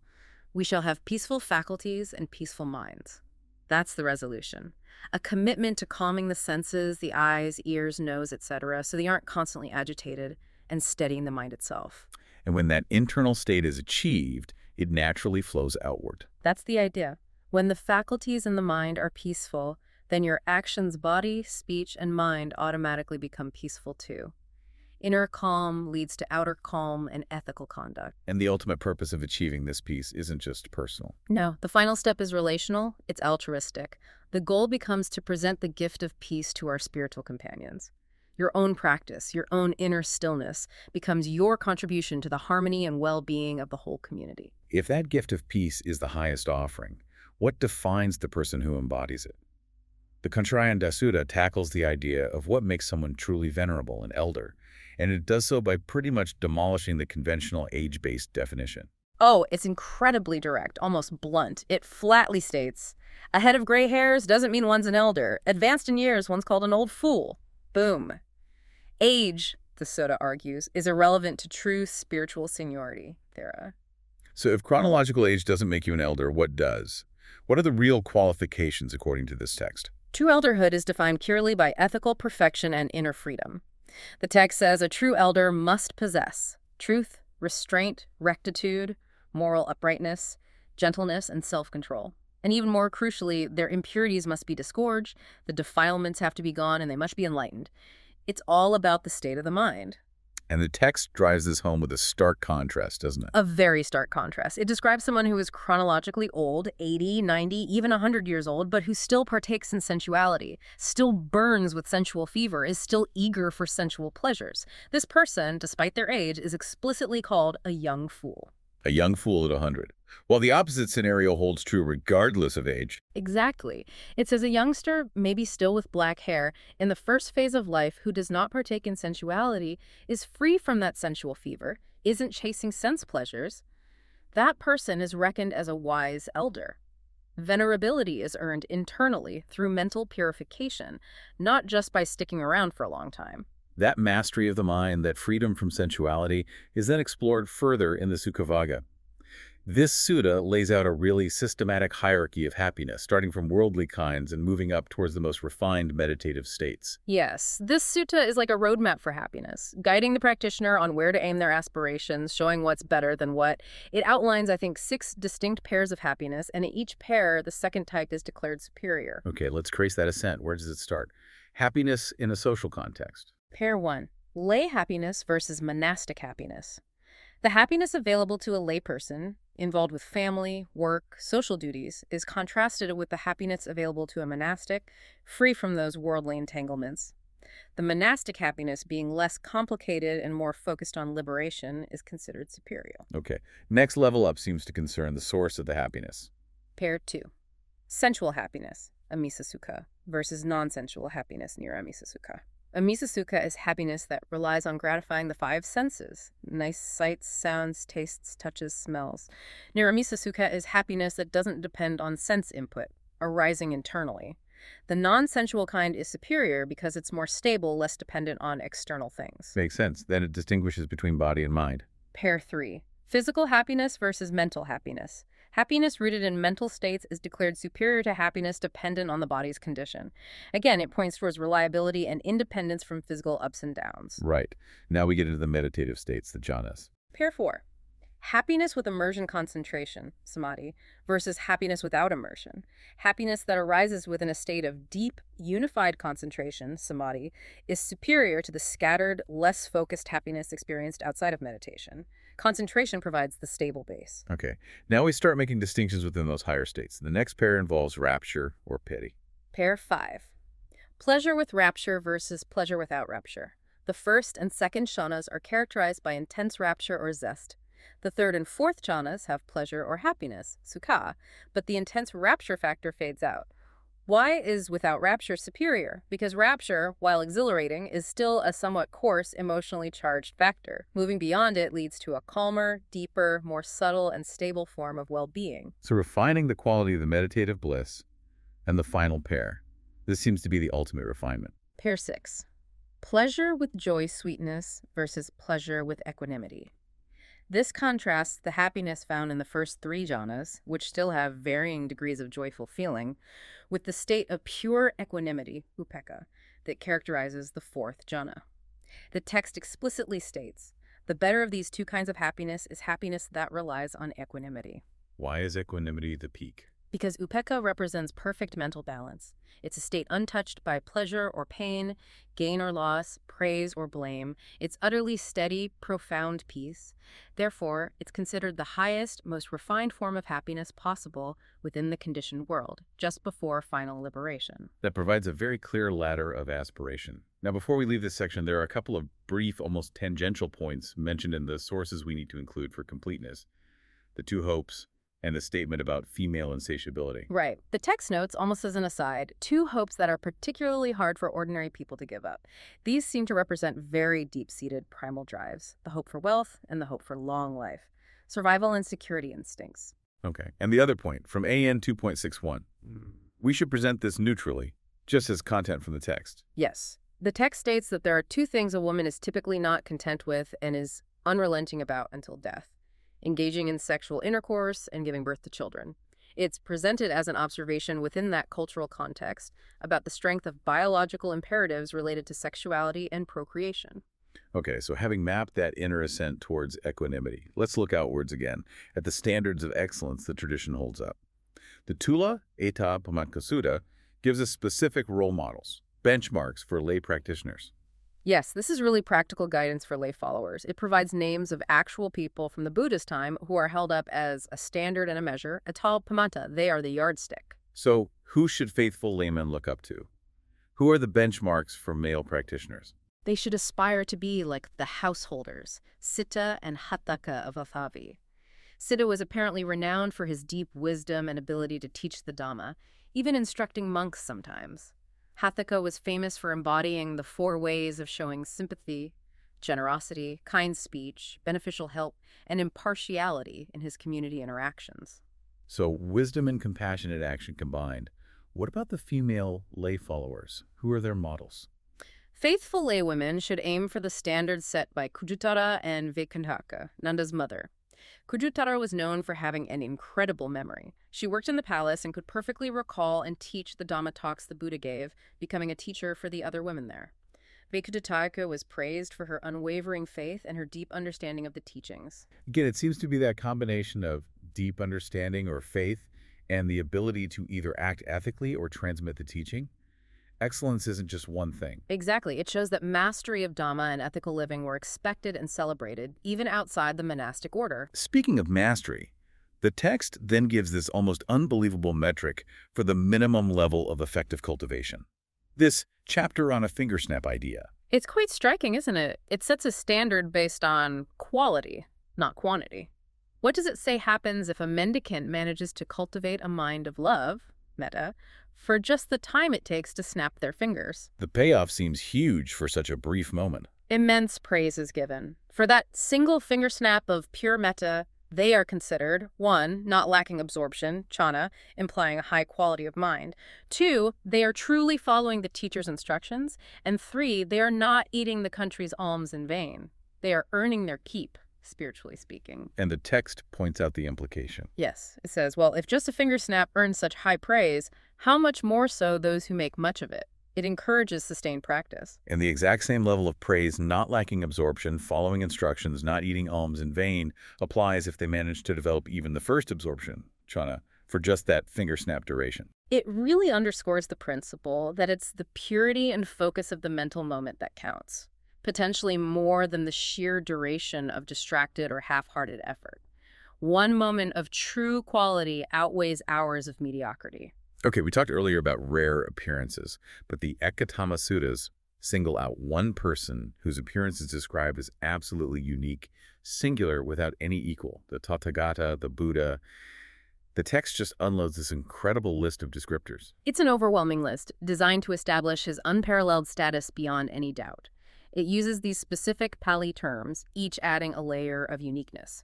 Speaker 16: We shall have peaceful faculties and peaceful minds. That's the resolution. A commitment to calming the senses, the eyes, ears, nose, etc., so they aren't constantly agitated, and steadying the mind itself.
Speaker 15: And when that internal state is achieved, it naturally flows outward.
Speaker 16: That's the idea. When the faculties in the mind are peaceful, then your actions, body, speech, and mind automatically become peaceful too. Inner calm leads to outer calm and ethical conduct.
Speaker 15: And the ultimate purpose of achieving this peace isn't just personal.
Speaker 16: No, the final step is relational, it's altruistic. The goal becomes to present the gift of peace to our spiritual companions. Your own practice, your own inner stillness, becomes your contribution to the harmony and well being of the whole community.
Speaker 15: If that gift of peace is the highest offering, what defines the person who embodies it? The Kandarayana Sutta tackles the idea of what makes someone truly venerable and elder, and it does so by pretty much demolishing the conventional age-based definition.
Speaker 16: Oh, it's incredibly direct, almost blunt. It flatly states a head of gray hairs doesn't mean one's an elder. Advanced in years, one's called an old fool. Boom. Age, the Sutta argues, is irrelevant to true spiritual seniority, Thera.
Speaker 15: So if chronological age doesn't make you an elder, what does? What are the real qualifications according to this text?
Speaker 16: True elderhood is defined purely by ethical perfection and inner freedom. The text says a true elder must possess truth, restraint, rectitude, moral uprightness, gentleness, and self-control. And even more crucially, their impurities must be disgorged, the defilements have to be gone, and they must be enlightened. It's all about the state of the mind.
Speaker 15: And the text drives this home with a stark contrast, doesn't it?
Speaker 16: A very stark contrast. It describes someone who is chronologically old, 80, 90, even 100 years old, but who still partakes in sensuality, still burns with sensual fever, is still eager for sensual pleasures. This person, despite their age, is explicitly called a young fool.
Speaker 15: A young fool at 100. While the opposite scenario holds true regardless of age.
Speaker 16: Exactly. It says a youngster, maybe still with black hair, in the first phase of life who does not partake in sensuality, is free from that sensual fever, isn't chasing sense pleasures. That person is reckoned as a wise elder. Venerability is earned internally through mental purification, not just by sticking around for a long time.
Speaker 15: That mastery of the mind, that freedom from sensuality, is then explored further in the Sukhavagga. This sutta lays out a really systematic hierarchy of happiness, starting from worldly kinds and moving up towards the most refined meditative states.
Speaker 16: Yes, this sutta is like a roadmap for happiness, guiding the practitioner on where to aim their aspirations, showing what's better than what. It outlines, I think, six distinct pairs of happiness, and in each pair, the second type is declared superior.
Speaker 15: Okay, let's trace that ascent. Where does it start? Happiness in a social context.
Speaker 16: Pair 1 Lay happiness versus monastic happiness. The happiness available to a layperson, involved with family, work, social duties, is contrasted with the happiness available to a monastic, free from those worldly entanglements. The monastic happiness, being less complicated and more focused on liberation, is considered superior.
Speaker 15: Okay, next level up seems to concern the source of the happiness.
Speaker 16: Pair 2 Sensual happiness, Amisa Sukha, versus non sensual happiness, Niramisa Sukha. Amisa Sukha is happiness that relies on gratifying the five senses nice sights, sounds, tastes, touches, smells. Niramisa Sukha is happiness that doesn't depend on sense input, arising internally. The non sensual kind is superior because it's more stable, less dependent on external things.
Speaker 15: Makes sense. Then it distinguishes between body and mind.
Speaker 16: Pair 3 Physical happiness versus mental happiness. Happiness rooted in mental states is declared superior to happiness dependent on the body's condition. Again, it points towards reliability and independence from physical ups and downs.
Speaker 15: Right. Now we get into the meditative states, the jhanas.
Speaker 16: Pair 4 Happiness with immersion concentration, samadhi, versus happiness without immersion. Happiness that arises within a state of deep, unified concentration, samadhi, is superior to the scattered, less focused happiness experienced outside of meditation. Concentration provides the stable base.
Speaker 15: Okay. Now we start making distinctions within those higher states. The next pair involves rapture or piti.
Speaker 16: Pair 5 Pleasure with rapture versus pleasure without rapture. The first and second jhanas are characterized by intense rapture or zest. The third and fourth jhanas have pleasure or happiness, sukha, but the intense rapture factor fades out. Why is without rapture superior? Because rapture, while exhilarating, is still a somewhat coarse, emotionally charged factor. Moving beyond it leads to a calmer, deeper, more subtle, and stable form of well being.
Speaker 15: So refining the quality of the meditative bliss and the final pair. This seems to be the ultimate refinement.
Speaker 16: Pair 6 Pleasure with joy sweetness versus pleasure with equanimity. This contrasts the happiness found in the first three jhanas, which still have varying degrees of joyful feeling, with the state of pure equanimity, upekkha, that characterizes the fourth jhana. The text explicitly states the better of these two kinds of happiness is happiness that relies on equanimity.
Speaker 15: Why is equanimity the peak?
Speaker 16: Because upekkha represents perfect mental balance. It's a state untouched by pleasure or pain, gain or loss, praise or blame. It's utterly steady, profound peace. Therefore, it's considered the highest, most refined form of happiness possible within the conditioned world, just before final liberation.
Speaker 15: That provides a very clear ladder of aspiration. Now, before we leave this section, there are a couple of brief, almost tangential points mentioned in the sources we need to include for completeness. The two hopes, and the statement about female insatiability.
Speaker 16: Right. The text notes, almost as an aside, two hopes that are particularly hard for ordinary people to give up. These seem to represent very deep seated primal drives the hope for wealth and the hope for long life, survival and security instincts.
Speaker 15: Okay. And the other point from AN 2.61 hmm. we should present this neutrally, just as content from the text.
Speaker 16: Yes. The text states that there are two things a woman is typically not content with and is unrelenting about until death engaging in sexual intercourse, and giving birth to children. It's presented as an observation within that cultural context about the strength of biological imperatives related to sexuality and procreation.
Speaker 15: Okay, so having mapped that inner ascent towards equanimity, let's look outwards again at the standards of excellence the tradition holds up. The Tula Eta Pamatka Sutta gives us specific role models, benchmarks for lay practitioners.
Speaker 16: Yes, this is really practical guidance for lay followers. It provides names of actual people from the Buddhist time who are held up as a standard and a measure, atal pamata. They are the yardstick.
Speaker 15: So, who should faithful laymen look up to? Who are the benchmarks for male practitioners?
Speaker 16: They should aspire to be like the householders, Citta and Hatthaka of Alavi. Citta was apparently renowned for his deep wisdom and ability to teach the Dhamma, even instructing monks sometimes. Hatthaka was famous for embodying the four ways of showing sympathy, generosity, kind speech, beneficial help, and impartiality in his community interactions.
Speaker 15: So, wisdom and compassionate action combined. What about the female lay followers? Who are their models?
Speaker 16: Faithful laywomen should aim for the standards set by Khujjuttara and Velukantaki, Nanda's mother. Khujjuttara was known for having an incredible memory. She worked in the palace and could perfectly recall and teach the Dhamma talks the Buddha gave, becoming a teacher for the other women there. Vaikudetaka was praised for her unwavering faith and her deep understanding of the teachings.
Speaker 15: Again, it seems to be that combination of deep understanding or faith and the ability to either act ethically or transmit the teaching. Excellence isn't just one thing.
Speaker 16: Exactly. It shows that mastery of Dhamma and ethical living were expected and celebrated, even outside the monastic order.
Speaker 15: Speaking of mastery, the text then gives this almost unbelievable metric for the minimum level of effective cultivation. This chapter on a finger snap idea.
Speaker 16: It's quite striking, isn't it? It sets a standard based on quality, not quantity. What does it say happens if a mendicant manages to cultivate a mind of love, metta, for just the time it takes to snap their fingers?
Speaker 15: The payoff seems huge for such a brief moment.
Speaker 16: Immense praise is given. For that single finger snap of pure metta, they are considered, one, not lacking absorption, jhana, implying a high quality of mind. Two, they are truly following the teacher's instructions. And three, they are not eating the country's alms in vain. They are earning their keep, spiritually speaking.
Speaker 15: And the text points out the implication.
Speaker 16: Yes, it says, well, if just a finger snap earns such high praise, how much more so those who make much of it? It encourages sustained practice.
Speaker 15: And the exact same level of praise, not lacking absorption, following instructions, not eating alms in vain, applies if they manage to develop even the first absorption, jhana, for just that finger snap duration.
Speaker 16: It really underscores the principle that it's the purity and focus of the mental moment that counts, potentially more than the sheer duration of distracted or half-hearted effort. One moment of true quality outweighs hours of mediocrity.
Speaker 15: Okay, we talked earlier about rare appearances, but the Ekatama Suttas single out one person whose appearance is described as absolutely unique, singular without any equal, the Tathagata, the Buddha. The text just unloads this incredible list of descriptors.
Speaker 16: It's an overwhelming list, designed to establish his unparalleled status beyond any doubt. It uses these specific Pali terms, each adding a layer of uniqueness.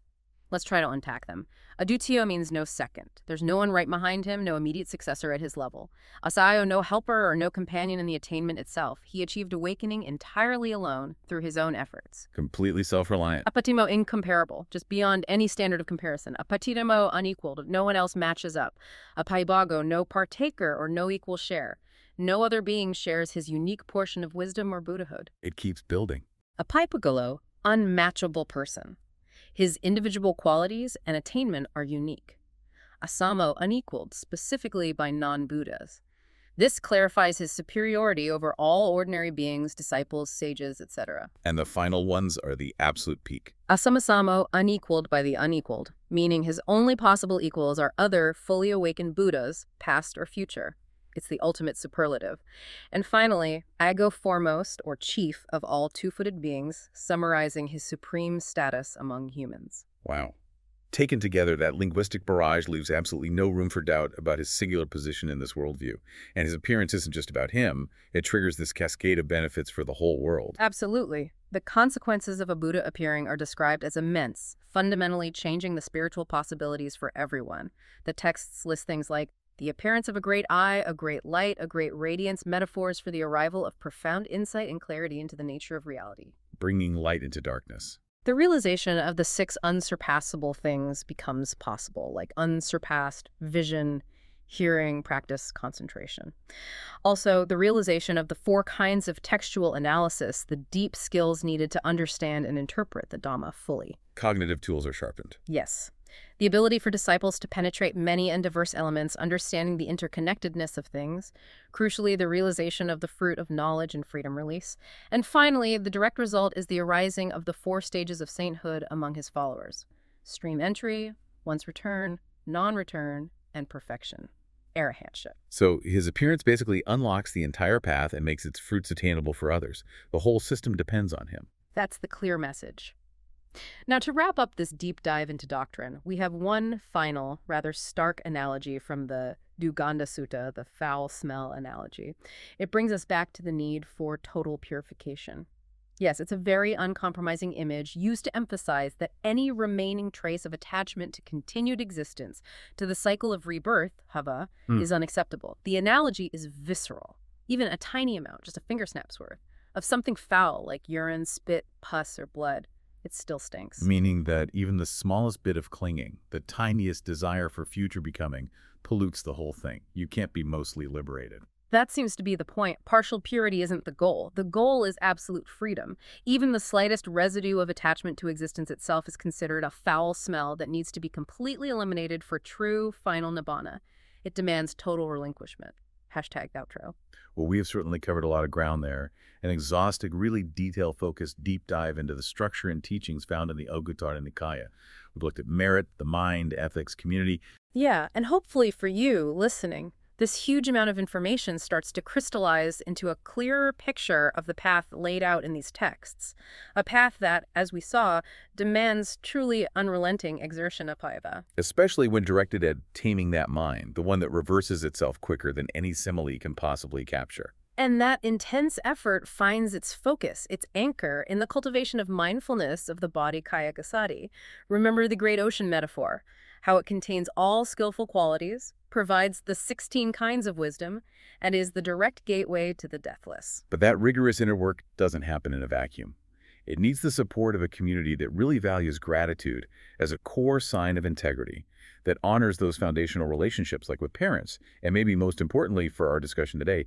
Speaker 16: Let's try to unpack them. Adutiyo means no second. There's no one right behind him, no immediate successor at his level. Asahayo, no helper or no companion in the attainment itself. He achieved awakening entirely alone through his own efforts.
Speaker 15: Completely self-reliant.
Speaker 16: Apatimo, incomparable, just beyond any standard of comparison. Apatitamo, unequaled, no one else matches up. Appatibhago, no partaker or no equal share. No other being shares his unique portion of wisdom or Buddhahood.
Speaker 15: It keeps building.
Speaker 16: Appatipuggalo, unmatchable person. His individual qualities and attainment are unique. Asamo unequaled, specifically by non-Buddhas. This clarifies his superiority over all ordinary beings, disciples, sages, etc.
Speaker 15: And the final ones are the absolute peak.
Speaker 16: Asamasamo unequaled by the unequaled, meaning his only possible equals are other fully awakened Buddhas, past or future. It's the ultimate superlative. And finally, I go foremost, or chief of all two-footed beings, summarizing his supreme status among humans.
Speaker 15: Wow. Taken together, that linguistic barrage leaves absolutely no room for doubt about his singular position in this worldview. And his appearance isn't just about him, it triggers this cascade of benefits for the whole world.
Speaker 16: Absolutely. The consequences of a Buddha appearing are described as immense, fundamentally changing the spiritual possibilities for everyone. The texts list things like the appearance of a great eye, a great light, a great radiance, metaphors for the arrival of profound insight and clarity into the nature of reality.
Speaker 15: Bringing light into darkness.
Speaker 16: The realization of the six unsurpassable things becomes possible, like unsurpassed vision, hearing, practice, concentration. Also, the realization of the four kinds of textual analysis, the deep skills needed to understand and interpret the Dhamma fully.
Speaker 15: Cognitive tools are sharpened.
Speaker 16: Yes. The ability for disciples to penetrate many and diverse elements, understanding the interconnectedness of things, crucially, the realization of the fruit of knowledge and freedom release. And finally, the direct result is the arising of the four stages of sainthood among his followers stream entry, once return, non return, and perfection. Arahantship.
Speaker 15: So his appearance basically unlocks the entire path and makes its fruits attainable for others. The whole system depends on him.
Speaker 16: That's the clear message. Now, to wrap up this deep dive into doctrine, we have one final, rather stark analogy from the Duganda Sutta, the foul smell analogy. It brings us back to the need for total purification. Yes, it's a very uncompromising image used to emphasize that any remaining trace of attachment to continued existence, to the cycle of rebirth, bhava,
Speaker 15: Hmm.
Speaker 16: is unacceptable. The analogy is visceral, even a tiny amount, just a finger snap's worth, of something foul like urine, spit, pus, or blood. It still stinks.
Speaker 15: Meaning that even the smallest bit of clinging, the tiniest desire for future becoming, pollutes the whole thing. You can't be mostly liberated.
Speaker 16: That seems to be the point. Partial purity isn't the goal. The goal is absolute freedom. Even the slightest residue of attachment to existence itself is considered a foul smell that needs to be completely eliminated for true final nibbana. It demands total relinquishment. Hashtag outro.
Speaker 15: Well, we have certainly covered a lot of ground there. An exhaustive, really detail-focused deep dive into the structure and teachings found in the Anguttara Nikaya. We've looked at merit, the mind, ethics, community.
Speaker 16: Yeah, and hopefully for you, listening, this huge amount of information starts to crystallize into a clearer picture of the path laid out in these texts. A path that, as we saw, demands truly unrelenting exertion of paiva.
Speaker 15: Especially when directed at taming that mind, the one that reverses itself quicker than any simile can possibly capture.
Speaker 16: And that intense effort finds its focus, its anchor, in the cultivation of mindfulness of the body kayagatasati. Remember the great ocean metaphor, how it contains all skillful qualities, provides the 16 kinds of wisdom, and is the direct gateway to the deathless.
Speaker 15: But that rigorous inner work doesn't happen in a vacuum. It needs the support of a community that really values gratitude as a core sign of integrity, that honors those foundational relationships like with parents, and maybe most importantly for our discussion today,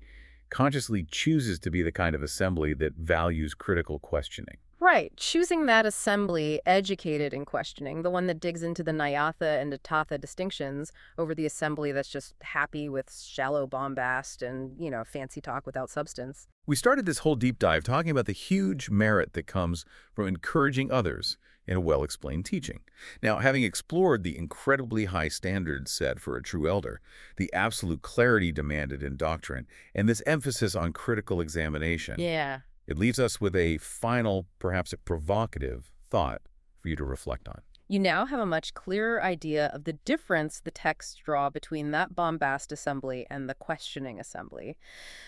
Speaker 15: consciously chooses to be the kind of assembly that values critical questioning.
Speaker 16: Right, choosing that assembly educated in questioning, the one that digs into the Nyatha and Atatha distinctions over the assembly that's just happy with shallow bombast and, you know, fancy talk without substance.
Speaker 15: We started this whole deep dive talking about the huge merit that comes from encouraging others in a well-explained teaching. Now, having explored the incredibly high standards set for a true elder, the absolute clarity demanded in doctrine, and this emphasis on critical examination,
Speaker 16: Yeah.
Speaker 15: It leaves us with a final, perhaps a provocative thought for you to reflect on.
Speaker 16: You now have a much clearer idea of the difference the texts draw between that bombast assembly and the questioning assembly.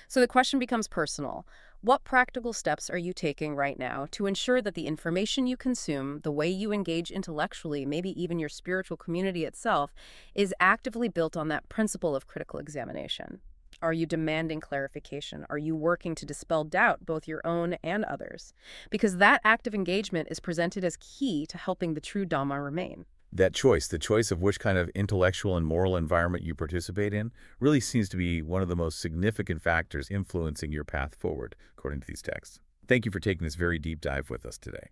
Speaker 16: So the question becomes personal. What practical steps are you taking right now to ensure that the information you consume, the way you engage intellectually, maybe even your spiritual community itself, is actively built on that principle of critical examination? Are you demanding clarification? Are you working to dispel doubt, both your own and others? Because that active engagement is presented as key to helping the true Dhamma remain.
Speaker 15: That choice, the choice of which kind of intellectual and moral environment you participate in, really seems to be one of the most significant factors influencing your path forward, according to these texts. Thank you for taking this very deep dive with us today.